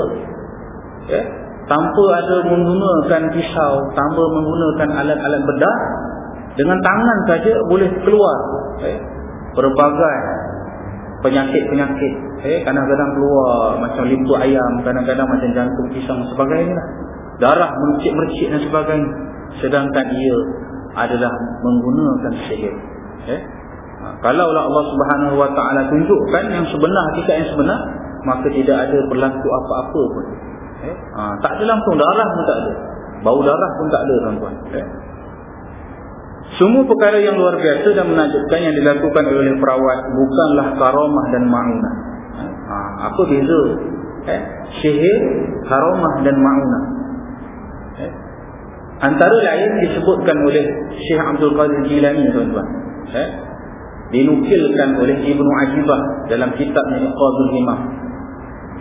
Ya. Tanpa ada menggunakan pisau, tanpa menggunakan alat-alat bedah, dengan tangan saja boleh keluar eh, berbagai penyakit-penyakit. Eh, kadang-kadang keluar macam limpu ayam, kadang-kadang macam jantung pisang sebagainya. Darah mercik-mercik dan sebagainya. Sedangkan ia adalah menggunakan sihir. Eh? Ha, kalaulah Allah Subhanahu Wa Taala tunjukkan yang sebenar, hakikat yang sebenar, maka tidak ada berlaku apa-apa pun. Eh? Ha, tak ada langsung darah pun tak ada. Bau darah pun tak ada tuan-tuan. Eh? Semua perkara yang luar biasa dan menakjubkan yang dilakukan oleh perawat bukanlah karamah dan ma'unah. Eh? Ha, apa beza? Eh? Syihir, karamah dan ma'unah. Eh? Antara lain disebutkan oleh Syekh Abdul Qadir Jilani tuan-tuan. Eh? Dinukilkan oleh Ibnu Ajibah dalam kitabnya Iqadul Himah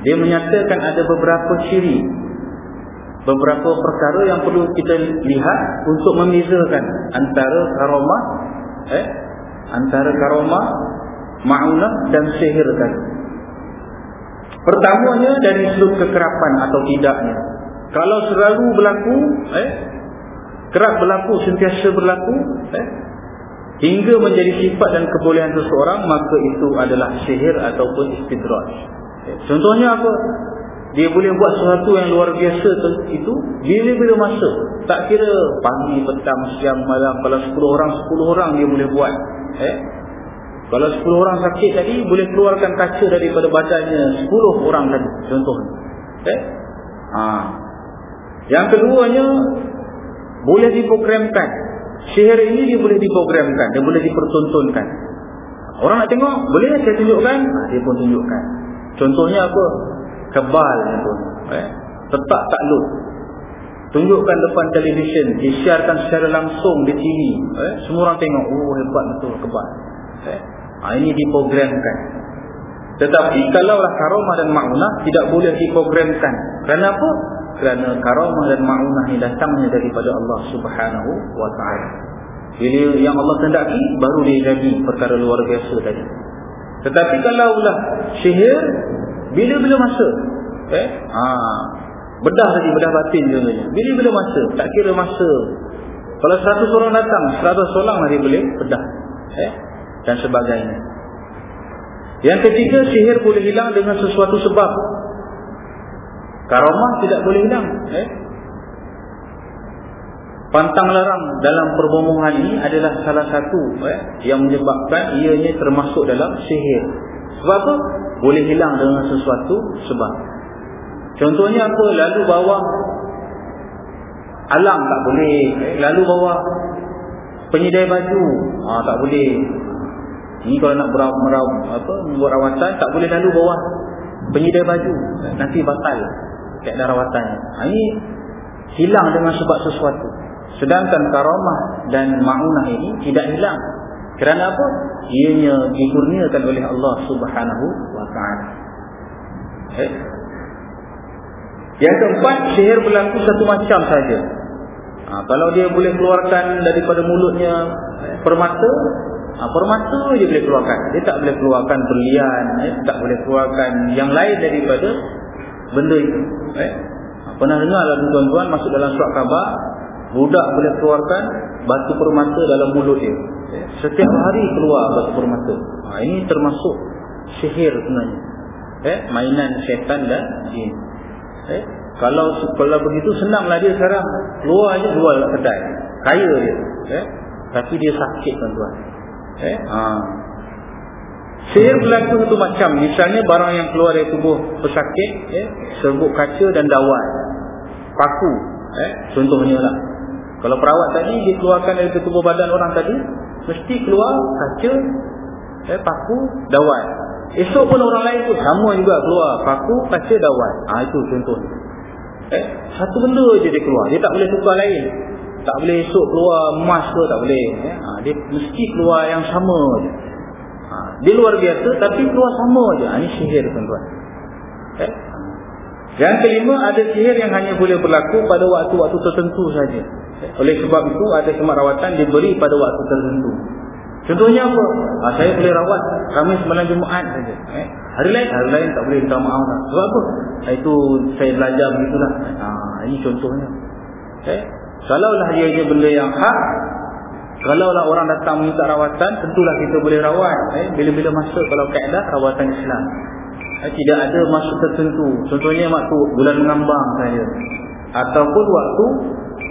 dia menyatakan ada beberapa ciri beberapa perkara yang perlu kita lihat untuk memizakan antara karomah eh antara karomah ma'unah dan sihir tadi. Pertamanya dari sudut kekerapan atau tidaknya. Kalau selalu berlaku eh kerap berlaku sentiasa berlaku eh hingga menjadi sifat dan kebolehan seseorang maka itu adalah sihir ataupun istidraj Contohnya apa? Dia boleh buat sesuatu yang luar biasa itu bila-bila masa. Tak kira pagi, petang, siang, malam. Kalau 10 orang, 10 orang dia boleh buat. Eh? Kalau 10 orang sakit tadi, boleh keluarkan kaca daripada badannya 10 orang tadi. Contohnya. Eh? Ha. Yang keduanya, boleh diprogramkan. Sihir ini dia boleh diprogramkan. Dia boleh dipertontonkan. Orang nak tengok, boleh saya tunjukkan? Ha, dia pun tunjukkan. Contohnya apa? Kebal itu. Eh? Tetap takluk. Tunjukkan depan televisyen. Disiarkan secara langsung di TV. Eh? Semua orang tengok. Oh hebat betul kebal. Eh? Ha, ini diprogramkan. Tetapi kalaulah karomah dan ma'unah tidak boleh diprogramkan. Kenapa? Kerana karomah dan ma'unah ini datangnya daripada Allah subhanahu ta'ala. Bila yang Allah tendaki, baru dia jadi perkara luar biasa tadi. Tetapi kalau lah sihir bila-bila masa eh ha Bedah tadi, bedah batin contohnya. Bila-bila masa, tak kira masa. Kalau seratus orang datang, seratus lah dia boleh bedah. Eh? Dan sebagainya. Yang ketiga, sihir boleh hilang dengan sesuatu sebab. Karamah tidak boleh hilang. Eh? Pantang larang dalam perbohongan ini adalah salah satu eh, yang menyebabkan ianya termasuk dalam sihir. Sebab apa? Boleh hilang dengan sesuatu sebab. Contohnya apa? Lalu bawah alam tak boleh. Lalu bawah penyedai baju. Ah tak boleh. Ini kalau nak berau, merau, apa, membuat rawatan tak boleh lalu bawah penyedai baju. Nanti batal keadaan rawatannya. Ha, ini hilang dengan sebab sesuatu. Sedangkan karamah dan ma'unah ini tidak hilang. Kerana apa? Ianya dikurniakan oleh Allah subhanahu wa ta'ala. Eh? Yang keempat, sihir berlaku satu macam saja. Ha, kalau dia boleh keluarkan daripada mulutnya eh, permata, ha, permata je boleh keluarkan. Dia tak boleh keluarkan berlian, eh, tak boleh keluarkan yang lain daripada benda itu. Eh? Ha, pernah dengar lagu tuan-tuan masuk dalam surat khabar, budak boleh keluarkan batu permata dalam mulut dia. Setiap hari keluar batu permata. Ha, ini termasuk sihir sebenarnya. Eh? Mainan syaitan dan jin. Eh? Kalau kalau begitu senanglah dia sekarang keluar aja jual kedai. Kaya dia. Eh? Tapi dia sakit tuan-tuan. Eh? Ha. Sihir berlaku satu macam. Misalnya barang yang keluar dari tubuh pesakit. Eh? Serbuk kaca dan dawai. Paku. Eh? Contohnya lah. Kalau perawat tadi dikeluarkan dari tubuh badan orang tadi. Mesti keluar kaca. Eh? Paku. Dawai. Esok pun orang lain pun sama juga keluar paku, kaca, dawai. Ah ha, itu contohnya. Eh, satu benda je dia keluar. Dia tak boleh tukar lain. Tak boleh esok keluar emas ke tak boleh. Eh, ha, dia mesti keluar yang sama je. Ha, dia luar biasa tapi keluar sama je. Ha, ini sihir tuan-tuan. Eh? Yang kelima ada sihir yang hanya boleh berlaku pada waktu-waktu tertentu saja. Eh, oleh sebab itu ada semak rawatan diberi pada waktu tertentu. Contohnya apa? Ha, saya boleh rawat Khamis malam Jumaat saja. Eh? Hari lain, hari lain tak boleh minta maaf lah. Sebab apa? Ha, itu saya belajar begitulah. Ha, ini contohnya. Eh? Kalaulah dia je benda yang hak, kalaulah orang datang minta rawatan, tentulah kita boleh rawat. Eh? Bila-bila masuk kalau kaedah rawatan Islam. Eh, tidak ada masuk tertentu. Contohnya waktu bulan mengambang saja. Ataupun waktu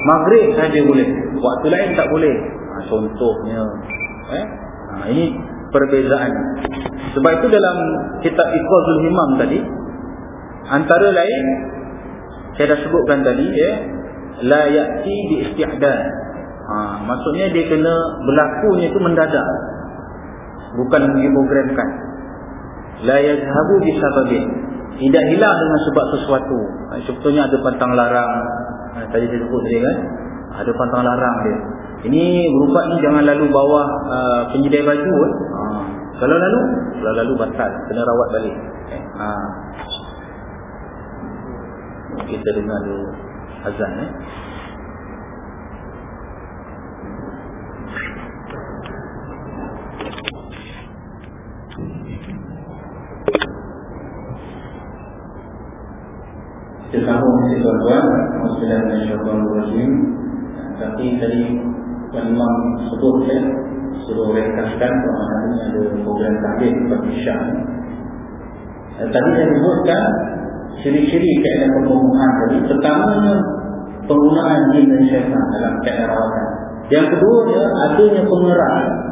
maghrib saja boleh. Waktu lain tak boleh. Ha, contohnya. Eh? Ha, ini perbezaan. Sebab itu dalam kitab Iqazul Himam tadi antara lain saya dah sebutkan tadi ya la yati bi isti'dad. Ha, maksudnya dia kena berlakunya itu mendadak. Bukan diprogramkan. La yazhabu bi sababin. Tidak hilang dengan sebab sesuatu. Ha, sebetulnya ada pantang larang. Ha, tadi saya sebut tadi kan. Ada pantang larang dia. Ini berupa ni jangan lalu bawah uh, penyedai baju. Eh. Ha. Kalau lalu, kalau lalu batal. Kena rawat balik. Eh. Ha. Kita dengar dulu azan. Eh. Kita sambung mesti tuan-tuan Maksudnya Masyarakat Tapi tadi Imam sebut ya Suruh rekaskan ini ada program tahbir Bagi Syah. Eh, Tadi saya sebutkan Ciri-ciri keadaan pembunuhan tadi. Pertamanya Penggunaan jin dan syaitan Dalam keadaan rawatan. Yang kedua Adanya pengeras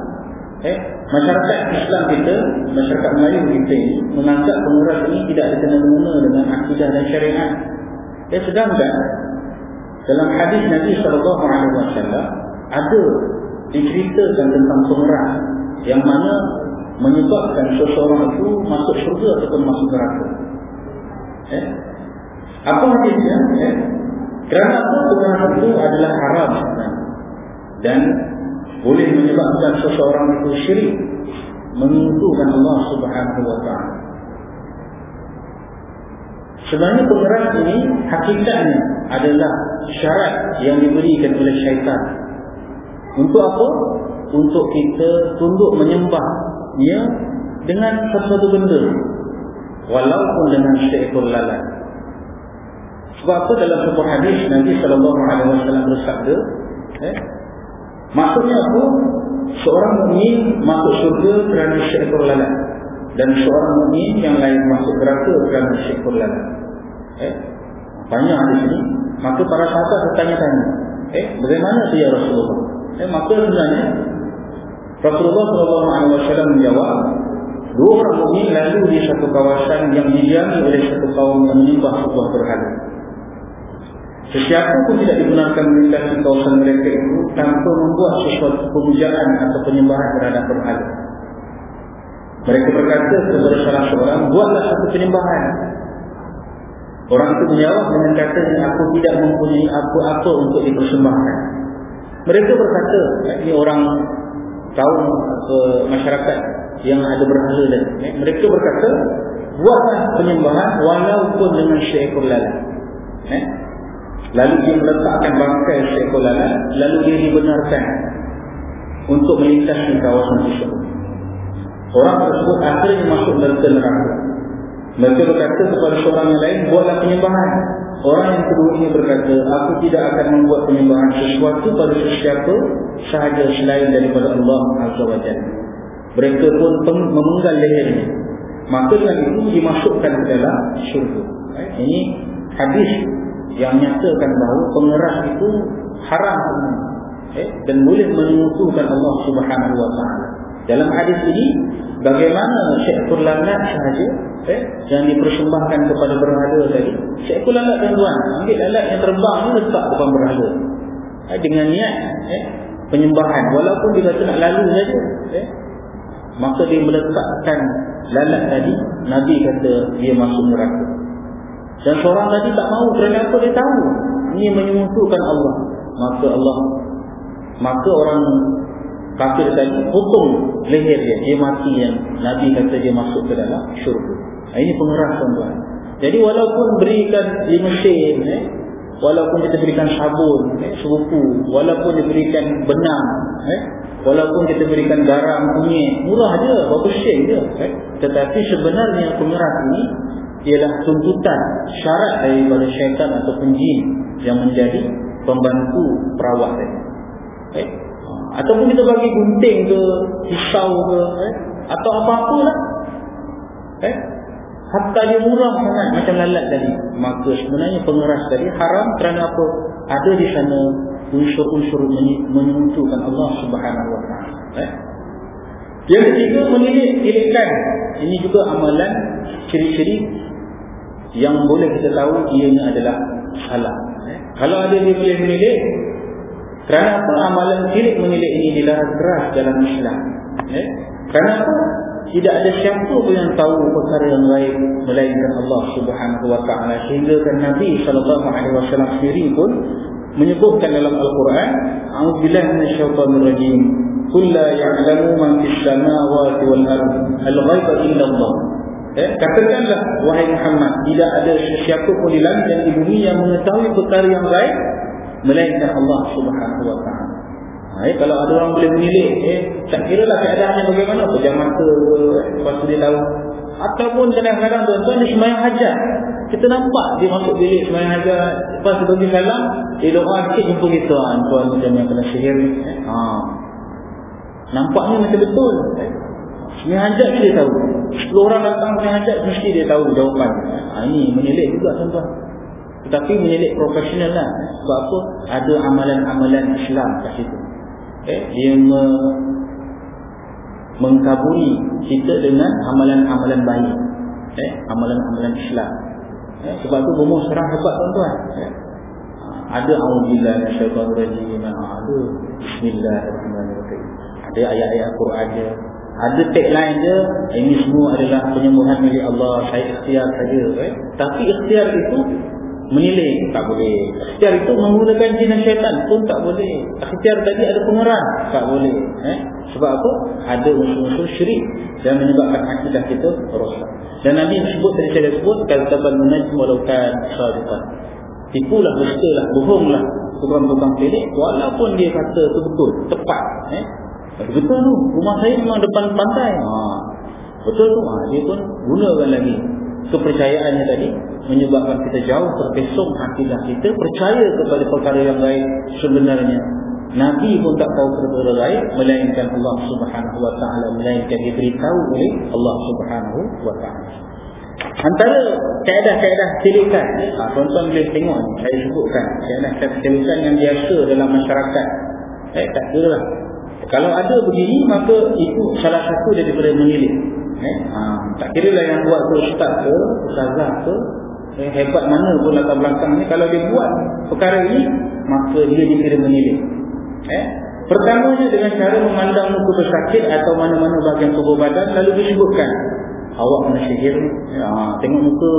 eh, Masyarakat Islam kita Masyarakat Melayu kita ini Menganggap pengeras ini Tidak ada kena-mengena Dengan akidah dan syariat Ya sedangkan dalam hadis Nabi sallallahu alaihi wasallam ada diceritakan tentang pengeras yang mana menyebabkan seseorang itu masuk syurga ataupun masuk neraka. Eh? Apa hadisnya? Eh? Kerana apa pengeras itu adalah haram dan boleh menyebabkan seseorang itu syirik mengutuhkan Allah Subhanahu wa taala. Sebenarnya pengeras ini hakikatnya adalah syarat yang diberikan oleh syaitan. Untuk apa? Untuk kita tunduk menyembahnya dengan sesuatu benda. Walaupun dengan seekor lalat. Sebab apa dalam sebuah hadis Nabi wasallam bersabda, eh, maksudnya apa? Seorang mukmin masuk syurga kerana seekor lalat dan seorang mukmin yang lain masuk neraka kerana seekor lalat. Eh, banyak di sini. Maka para sahabat bertanya-tanya, eh, bagaimana tu ya Rasulullah? Eh, maka sebenarnya Rasulullah sallallahu alaihi wasallam menjawab, dua orang mukmin lalu di satu kawasan yang didiami oleh satu kaum yang menyembah sebuah berhala. Sesiapa pun tidak dibenarkan melintasi kawasan mereka itu tanpa membuat sesuatu pemujaan atau penyembahan terhadap berhala. Mereka berkata kepada salah seorang, buatlah satu penyembahan. Orang itu menjawab dengan kata, aku tidak mempunyai apa-apa untuk dipersembahkan. Mereka berkata, ini orang kaum masyarakat yang ada berhala dan mereka berkata, buatlah penyembahan walaupun dengan seekor lalat. Eh? Lalu dia meletakkan bangkai seekor lalat Lalu dia dibenarkan Untuk melintasi kawasan tersebut. Orang tersebut akhirnya masuk neraka neraka. Mereka berkata kepada seorang yang lain Buatlah penyembahan. Orang yang kedua ini berkata Aku tidak akan membuat penyembahan sesuatu pada sesiapa Sahaja selain daripada Allah Azza wa Jalla. Mereka pun memenggal lehernya. Maka dengan itu dimasukkan ke dalam syurga. Ini hadis yang nyatakan bahawa pengeras itu haram. Eh, dan boleh menyutuhkan Allah Subhanahu wa taala. Dalam hadis ini bagaimana seekor lalat sahaja eh, yang dipersembahkan kepada berhala tadi, seekor lalat dan tuan, ambil lalat yang terbang ni letak depan berhala. Eh, dengan niat eh, penyembahan. Walaupun dia kata nak lalu saja eh, maka dia meletakkan lalat tadi. Nabi kata dia masuk neraka dan seorang tadi tak mahu kerana apa dia tahu. Ini menyemutukan Allah. Maka Allah. Maka orang kafir tadi potong leher dia. Dia mati yang Nabi kata dia masuk ke dalam syurga. Ini pengeras tuan-tuan. Jadi walaupun berikan di mesin. Eh, walaupun kita berikan sabun. Eh, serupu. Walaupun diberikan benang. Eh, walaupun kita berikan garam kunyit. Murah je. Berapa sen je. Eh. Tetapi sebenarnya pengeras ini ialah tuntutan syarat daripada syaitan atau jin yang menjadi pembantu perawat dia. Eh? Ataupun kita bagi gunting ke, pisau ke, eh? atau apa-apa lah. Eh? Hatta dia murah sangat macam lalat tadi. Maka sebenarnya pengeras tadi haram kerana apa? Ada di sana unsur-unsur menyentuhkan Allah subhanahu ta'ala. Eh? Yang ketiga, menilik-nilikkan. Ini juga amalan ciri-ciri yang boleh kita tahu ianya adalah salah. Eh? Kalau ada dia boleh menilik, kerana apa amalan sirik menilik ini dilarang keras dalam Islam? Eh? Kerana apa? Tidak ada siapa pun yang tahu perkara yang lain melainkan Allah Subhanahu Wa Taala sehingga kan Nabi Sallallahu Alaihi Wasallam sendiri pun menyebutkan dalam Al-Quran, "A'udzubillahi minasyaitonir rajim." Kullu ya'lamu man fis samawati wal ardi al-ghaiba illa Allah. Eh, katakanlah wahai Muhammad tidak ada sesiapa pun di langit dan di bumi yang mengetahui perkara yang baik melainkan Allah Subhanahu wa taala. Eh, kalau ada orang boleh menilai eh tak kiralah keadaannya bagaimana pejam mata lepas dia tahu ataupun kadang-kadang tuan-tuan dia sembahyang hajat kita nampak dia masuk bilik sembahyang hajat lepas dia bagi salam dia doa sikit jumpa kita ah, tuan macam yang kena sihir eh, ha. nampaknya macam betul. Hajat dia tahu Sepuluh orang datang ke hajat mesti dia tahu jawapan. Ha, ini menilik juga tuan-tuan. Tetapi menilik profesional lah. Sebab apa? Ada amalan-amalan Islam kat situ. Eh, dia me mengkabuli kita dengan amalan-amalan baik. Eh, amalan-amalan Islam. Eh, sebab tu umur sekarang hebat tuan-tuan. Eh, ada auzubillah minasyaitonir rajim. Ada bismillahirrahmanirrahim. Ada ayat-ayat Quran dia ada tagline dia ini semua adalah penyembuhan milik Allah saya ikhtiar saja. Eh? tapi ikhtiar itu menilai tak boleh. Ikhtiar itu menggunakan jin dan syaitan pun tak boleh. Ikhtiar tadi ada pengeras tak boleh. Eh? sebab apa? Ada unsur-unsur syirik dan menyebabkan akidah kita rosak. Dan Nabi sebut tadi saya sebut kaltaban menajm walaukan sadiqan tipulah bersitulah bohonglah tukang-tukang pelik walaupun dia kata itu betul tepat. Eh? Betul tu, rumah saya memang depan pantai. Ha. Betul tu, ha. dia pun gunakan lagi kepercayaannya tadi menyebabkan kita jauh terpesong akidah kita percaya kepada perkara yang lain sebenarnya Nabi pun tak tahu perkara lain melainkan Allah Subhanahu wa taala melainkan diberitahu oleh Allah Subhanahu wa taala. Antara kaedah-kaedah tilikan, ha, tuan-tuan boleh tengok saya sebutkan kaedah-kaedah tilikan yang biasa dalam masyarakat. Eh, tak kira lah. Kalau ada begini, maka itu salah satu daripada menilik. Eh, ha, tak kira lah yang buat tu ustaz ke, ustazah ke, eh, hebat mana pun latar belakang ni. Kalau dia buat perkara ini, maka dia dikira menilik. Eh? Pertamanya dengan cara memandang muka pesakit atau mana-mana bahagian tubuh badan lalu disebutkan awak kena sihir ni. Ya, tengok muka,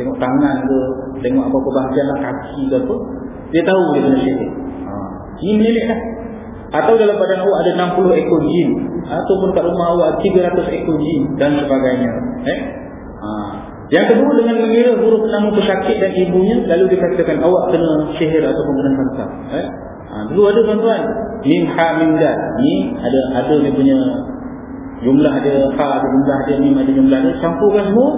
tengok tangan ke, tengok apa-apa bahagian lah, kaki ke apa. Dia tahu dia kena sihir. Ha. Ini menilik lah. Atau dalam badan awak ada 60 ekor jin. Ataupun kat rumah awak 300 ekor jin dan sebagainya. Eh? Ha. Yang kedua dengan mengira huruf nama pesakit dan ibunya lalu dikatakan awak kena sihir ataupun kena santam. Eh? Ha, dulu ada tuan-tuan. Mim ha mim dal. Ni ada ada dia punya jumlah dia ha ada jumlah dia mim ada jumlah dia campurkan semua.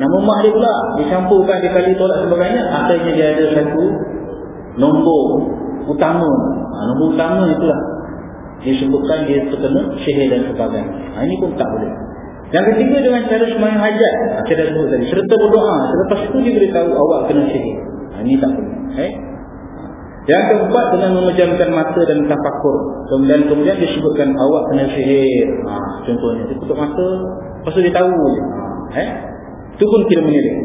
Nama mak dia pula dicampurkan dikali tolak sebagainya akhirnya dia ada satu nombor utama. Ha, nombor utama itulah disebutkan dia terkena sihir dan sebagainya. Ha, ini pun tak boleh. Yang ketiga dengan cara semayang hajat. Ha, saya dah sebut tadi. Serta berdoa. Selepas itu dia beritahu awak kena sihir. Ha, ini tak boleh. Eh? Yang keempat dengan memejamkan mata dan tafakur. Kemudian kemudian disebutkan awak kena sihir. Ha, contohnya dia tutup mata, lepas tu dia tahu. Ha, eh? Itu pun kira menirik.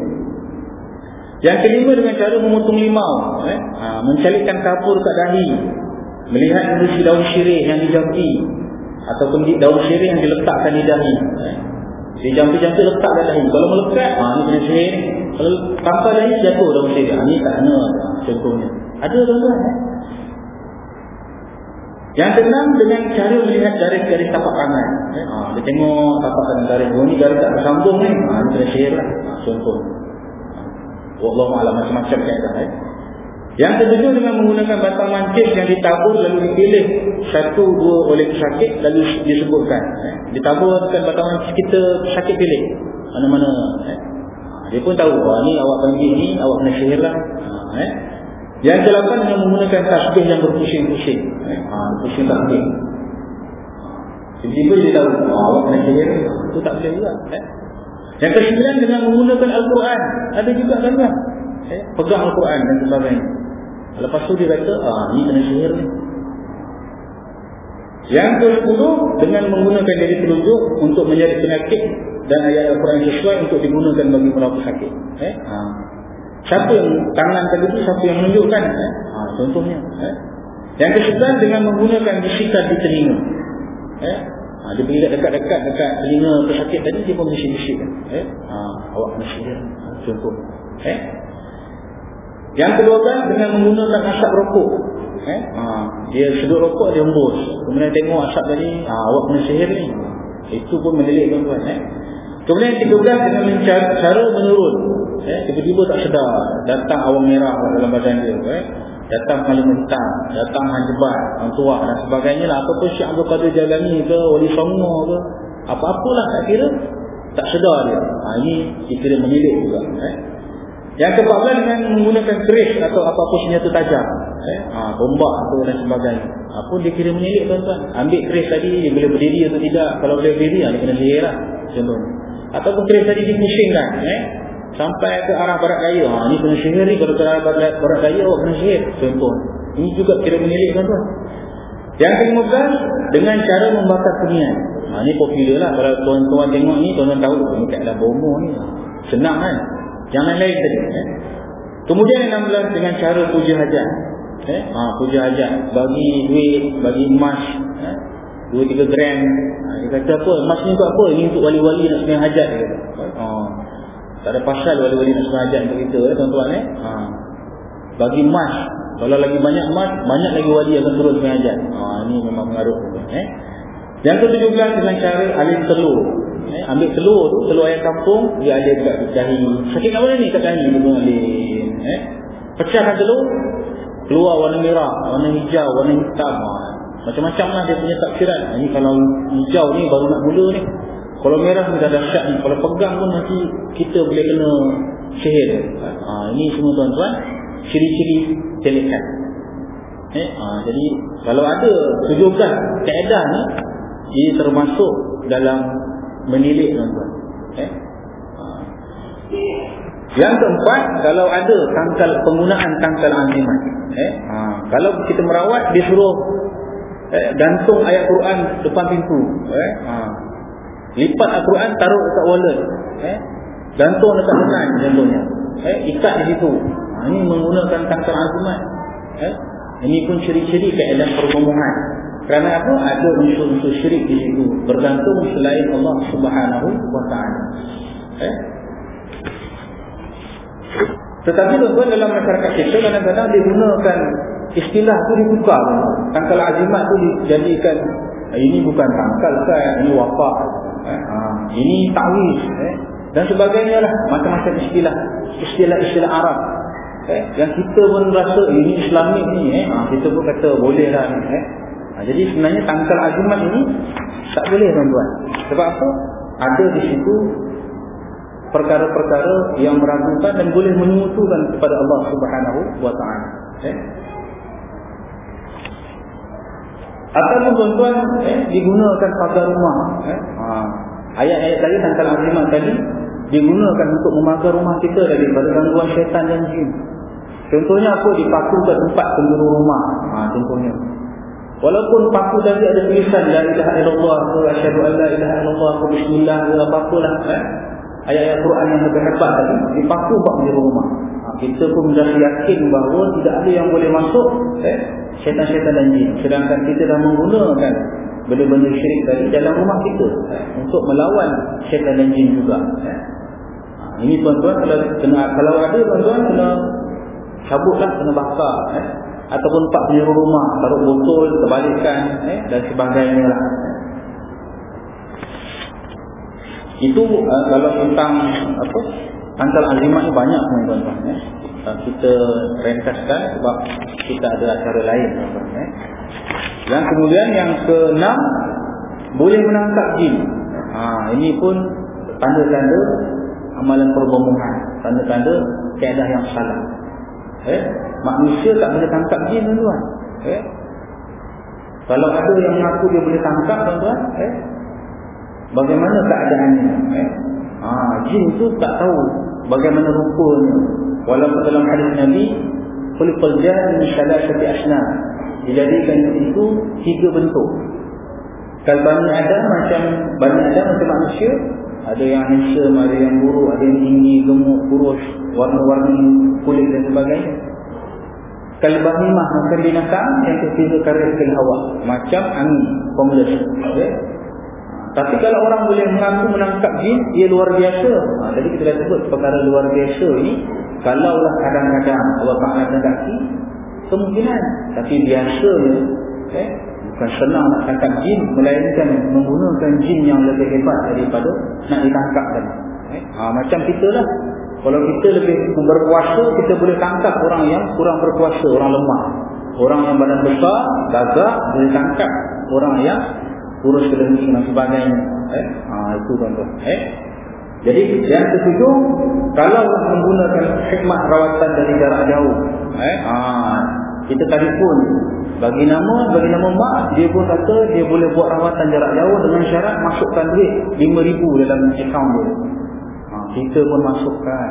Yang kelima dengan cara memotong limau, eh? ha, mencalitkan kapur kat dahi, melihat industri daun syirih yang dijampi ataupun di daun syirih yang diletakkan di dahi. Eh? Dijampi-jampi letak kat dahi. Kalau melekat, ha, ini kena sihir. Kalau tanpa dahi jatuh daun syirih. Ha, ini tak kena contohnya. Ada tuan-tuan. Eh? Yang keenam dengan cara melihat garis-garis tapak tangan. Eh? Ha, dia tengok tapak tangan garis. Oh ni garis tak bersambung ni. Ha, ini kena share lah. Ha, contoh. Wallahualam macam-macam kaedah. Eh? Yang ketujuh dengan menggunakan batang mancing yang ditabur lalu dipilih satu dua oleh pesakit lalu disebutkan. Eh? Ditabur dengan batang mancing kita pesakit pilih. Mana-mana. Eh? Dia pun tahu. Oh, ni awak panggil ni awak kena share lah. Ha, eh? Yang kedelapan dengan menggunakan tasbih yang berpusing-pusing. Ha, pusing tasbih. Tiba-tiba dia tahu, oh, awak kena sihir Itu tak boleh juga. Eh? Yang kesembilan dengan menggunakan Al-Quran. Ada juga kan? Eh? Pegang Al-Quran dan sebagainya. Lepas tu dia kata, ah, ni kena sihir ni. Yang ke sepuluh dengan menggunakan jari telunjuk untuk menjadi penyakit dan ayat Al-Quran sesuai untuk digunakan bagi para pesakit. Eh? Ha. Siapa yang tangan tadi itu siapa yang menunjukkan? Eh? Ha, contohnya. Eh? Yang kesebelah dengan menggunakan bisikan di telinga. Eh? Ha, dia pergi dekat-dekat dekat telinga pesakit tadi dia pun bisik-bisik. Eh? Ha, awak mesti dia. Contoh. Eh? Yang kedua kan dengan menggunakan asap rokok. Eh? Ha, dia sedut rokok dia hembus. Kemudian tengok asap tadi, ha, awak kena sihir ni. Itu pun mendelik tuan-tuan. Eh? Kemudian yang ke dengan mencari cara menurun. Eh, tiba-tiba tak sedar. Datang awam merah dalam badan dia. Eh. Datang kali mentah. Datang hanjebat. Antuak dan sebagainya lah. Apa-apa Syekh Abdul Qadir Jalani ke. Wali Songo ke. Apa-apalah tak kira. Tak sedar dia. Ha, ini dikira menyidik juga. Eh. Yang ke-14 dengan menggunakan keris atau apa-apa senjata tajam. Eh. Ha, bombak atau dan sebagainya. Apa dia kira menyidik tuan-tuan. Ambil keris tadi dia boleh berdiri atau tidak. Kalau boleh berdiri dia kena sihir lah. Contohnya ataupun kereta tadi dipusingkan eh? Sampai ke arah barat daya ha, ni kena sihir ni. Kalau ke arah barat, barat daya awak kena sihir. Contoh. Ini juga kira menilik tuan-tuan. Yang ke-15 dengan cara membakar kenian ha, ni popular lah. Kalau tuan-tuan tengok ni tuan-tuan tahu ni tak ada bomo ni. Senang kan? Jangan lain tadi eh? kemudian yang 16 dengan cara puja hajat. Eh? ha, puja hajat. Bagi duit bagi emas eh? 2-3 gram. Ha, Dia kata apa? Emas ni buat apa? Ini untuk wali-wali nak semayang hajat dia ha. Tak ada pasal wali-wali nak semayang hajat untuk kita eh, Tuan-tuan eh ha. Bagi emas Kalau lagi banyak emas Banyak lagi wali akan turun semayang hajat ha, Ini memang mengaruh eh. Yang ke-17 dengan cara alih telur eh, Ambil telur tu Telur ayam kampung Dia alih dekat dahi Sakit mana ni kat dahi Dia pun alih eh. Pecahkan telur Keluar warna merah Warna hijau Warna hitam ha. Macam-macam lah dia punya taksiran. Ini kalau hijau ni baru nak mula ni. Kalau merah ni dah dahsyat ni. Kalau pegang pun nanti kita boleh kena sihir. Ha, ini semua tuan-tuan. Ciri-ciri telekat. Eh, ha, jadi kalau ada tujukan keadaan ni. Ia termasuk dalam menilik tuan-tuan. Eh? Ha. Yang keempat, kalau ada tangkal penggunaan tangkal azimat. Eh? Ha. Kalau kita merawat, dia suruh eh, gantung ayat Quran depan pintu. Eh? Ha. Lipat Al-Quran taruh dekat wallet. Eh? Gantung dekat lengan contohnya. Eh? Ikat di situ. Ha, ini menggunakan tangkal azimat. Eh? Ini pun ciri-ciri keadaan perbomongan. Kerana apa? Ada unsur-unsur syirik di situ. Bergantung selain Allah subhanahu wa ta'ala. Eh? Tetapi tuan dalam masyarakat kita kadang-kadang digunakan istilah tu ditukar. Tangkal azimat tu dijadikan ini bukan tangkal kan, ini wapak. Eh? Ha, ini ta'wiz. Eh? Dan sebagainya lah. Macam-macam istilah. Istilah-istilah Arab. Eh? Yang kita pun rasa ini Islamik ni. Eh? Ha, kita pun kata boleh lah. Eh? Ha, jadi sebenarnya tangkal azimat ini tak boleh tuan-tuan. Sebab apa? Ada di situ perkara-perkara yang meragukan dan boleh menyutukan kepada Allah Subhanahu taala. Eh? Ataupun tuan-tuan eh, digunakan pagar rumah. Eh? Ha. Ayat-ayat tadi tangkal azimat tadi digunakan untuk memagar rumah kita daripada gangguan syaitan dan jin. Contohnya apa? Dipaku ke tempat penjuru rumah. Ha, contohnya. Walaupun paku tadi ada tulisan La ilaha illallah Asyadu an la ilaha illallah Bismillah Apa-apalah eh? ayat-ayat Quran yang lebih hebat tadi dipaku buat di rumah. Kita pun dah yakin bahawa tidak ada yang boleh masuk eh, syaitan-syaitan dan jin. Sedangkan kita dah menggunakan benda-benda syirik tadi dalam rumah kita eh, untuk melawan syaitan dan jin juga. Eh. Ha, ini tuan-tuan kalau, kalau ada tuan-tuan kena cabutlah, kena bakar. Eh. Ataupun pak penyeru rumah, taruh botol, terbalikkan eh, dan sebagainya lah. Eh. Itu uh, kalau tentang apa? Tangkal azimat ni banyak tuan-tuan eh. Kita rentaskan sebab kita ada acara lain tuan-tuan eh. Dan kemudian yang keenam boleh menangkap jin. Ha, ini pun tanda-tanda amalan perbomongan, tanda-tanda keadaan yang salah. Eh, manusia tak boleh tangkap jin tuan-tuan. Eh. Kalau ada yang mengaku dia boleh tangkap tuan-tuan, eh, Bagaimana keadaannya? Eh? Ha, jin tu tak tahu bagaimana rupanya. Walaupun dalam hadis Nabi, jan min syalashati asna. Dijadikan itu tiga bentuk. Kalau Bani Adam macam Bani Adam macam manusia, ada yang handsome, ada yang buruk, ada yang tinggi, gemuk, kurus, warna-warni kulit dan sebagainya. Kalau bahimah macam binatang yang ketiga karya hawa macam angin, pemulas. Okay? Tapi kalau orang boleh mengaku menangkap jin, ia luar biasa. Ha, jadi kita dah sebut perkara luar biasa ini. Kalaulah kadang-kadang Allah Ta'ala tangkap kemungkinan. Tapi biasanya, eh, bukan senang nak tangkap jin, melainkan menggunakan jin yang lebih hebat daripada nak ditangkap tadi. Eh, ha, macam kita lah. Kalau kita lebih berkuasa, kita boleh tangkap orang yang kurang berkuasa, orang lemah. Orang yang badan besar, gagah, boleh tangkap orang yang urus kelengking dan sebagainya. Eh? Ha, itu tuan-tuan. Eh? Jadi yang ketujuh, kalau menggunakan hikmah rawatan dari jarak jauh, eh? ha, kita tadi pun bagi nama, bagi nama mak, dia pun kata dia boleh buat rawatan jarak jauh dengan syarat masukkan duit RM5,000 dalam account dia. Ha, kita pun masukkan.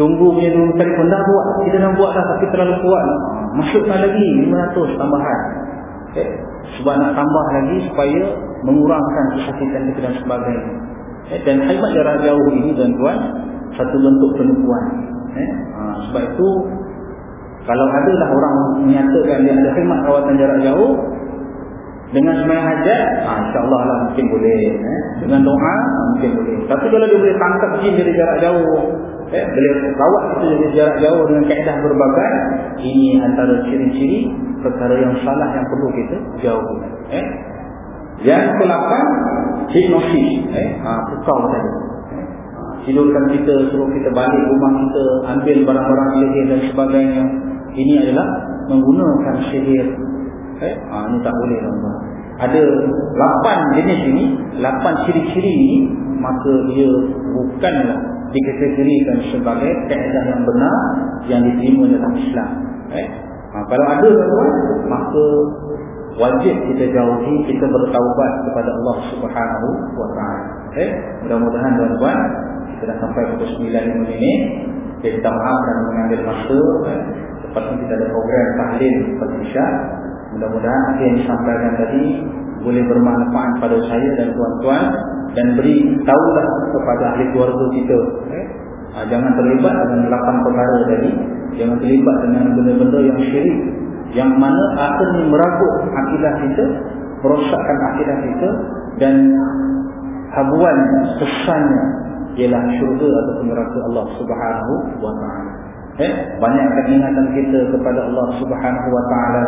Tunggu punya dulu telefon dah buat. Kita dah buat dah tapi terlalu kuat. Ha, masukkan lagi 500 tambahan. Okay. Sebab nak tambah lagi supaya mengurangkan kesakitan kita dan sebagainya. Eh, dan khidmat jarak jauh ini tuan-tuan satu bentuk penipuan. Eh, ha, sebab itu kalau adalah orang menyatakan dia ada khidmat rawatan jarak jauh dengan sembahyang hajat, ha, insya-Allah lah mungkin boleh. Eh, dengan doa mungkin boleh. Tapi kalau dia boleh tangkap jin dari jarak jauh, eh, boleh rawat itu dari jarak jauh dengan kaedah berbagai, ini antara ciri-ciri perkara yang salah yang perlu kita jauh. Eh? Yang ke-8 hipnosis, eh? Ha, pukau tadi. Eh? Tidurkan kita, suruh kita balik rumah kita, ambil barang-barang sihir dan sebagainya. Ini adalah menggunakan sihir. Eh? Ha, ini tak boleh tuan ada lapan jenis ini, lapan ciri-ciri ini, maka dia bukanlah dikategorikan sebagai kaedah yang benar yang diterima dalam Islam. Eh? Ha, kalau ada tuan maka wajib kita jauhi, kita bertaubat kepada Allah Subhanahu Wa Taala. Eh? Mudah-mudahan tuan-tuan kita dah sampai pukul 9.5 minit. Kita maaf kerana mengambil masa. Eh? Lepas ini kita ada program tahlil pada Isyak. Mudah-mudahan yang disampaikan tadi boleh bermanfaat pada saya dan tuan-tuan dan beri tahulah kepada ahli keluarga kita. Eh? Ha, jangan terlibat dengan lapan perkara tadi. Jangan terlibat dengan benda-benda yang syirik. Yang mana akhirnya meragup akidah kita, merosakkan akidah kita dan habuan kesannya ialah syurga atau neraka Allah Subhanahu wa taala. Eh, banyakkan ingatan kita kepada Allah Subhanahu wa taala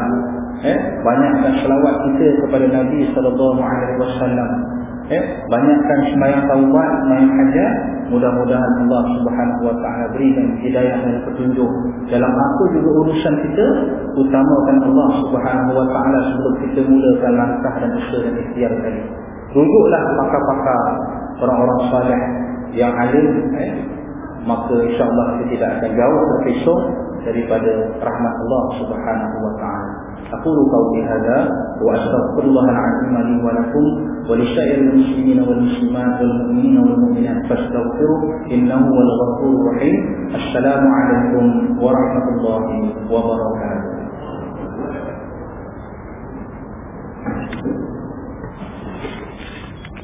eh banyakkan selawat kita kepada Nabi sallallahu alaihi wasallam eh banyakkan sembahyang taubat sembahyang hajat mudah-mudahan Allah Subhanahu wa taala berikan hidayah dan petunjuk dalam apa juga urusan kita utamakan Allah Subhanahu wa taala sebelum kita mulakan langkah dan usaha dan ikhtiar tadi. Rujuklah pakar-pakar orang-orang saleh yang alim eh maka insyaallah kita tidak akan jauh terpesong daripada rahmat Allah Subhanahu wa taala أقول قولي هذا وأستغفر الله العظيم لي ولكم ولسائر المسلمين والمسلمات والمؤمنين والمؤمنات فاستغفروه إنه هو الغفور الرحيم. السلام عليكم ورحمة الله وبركاته.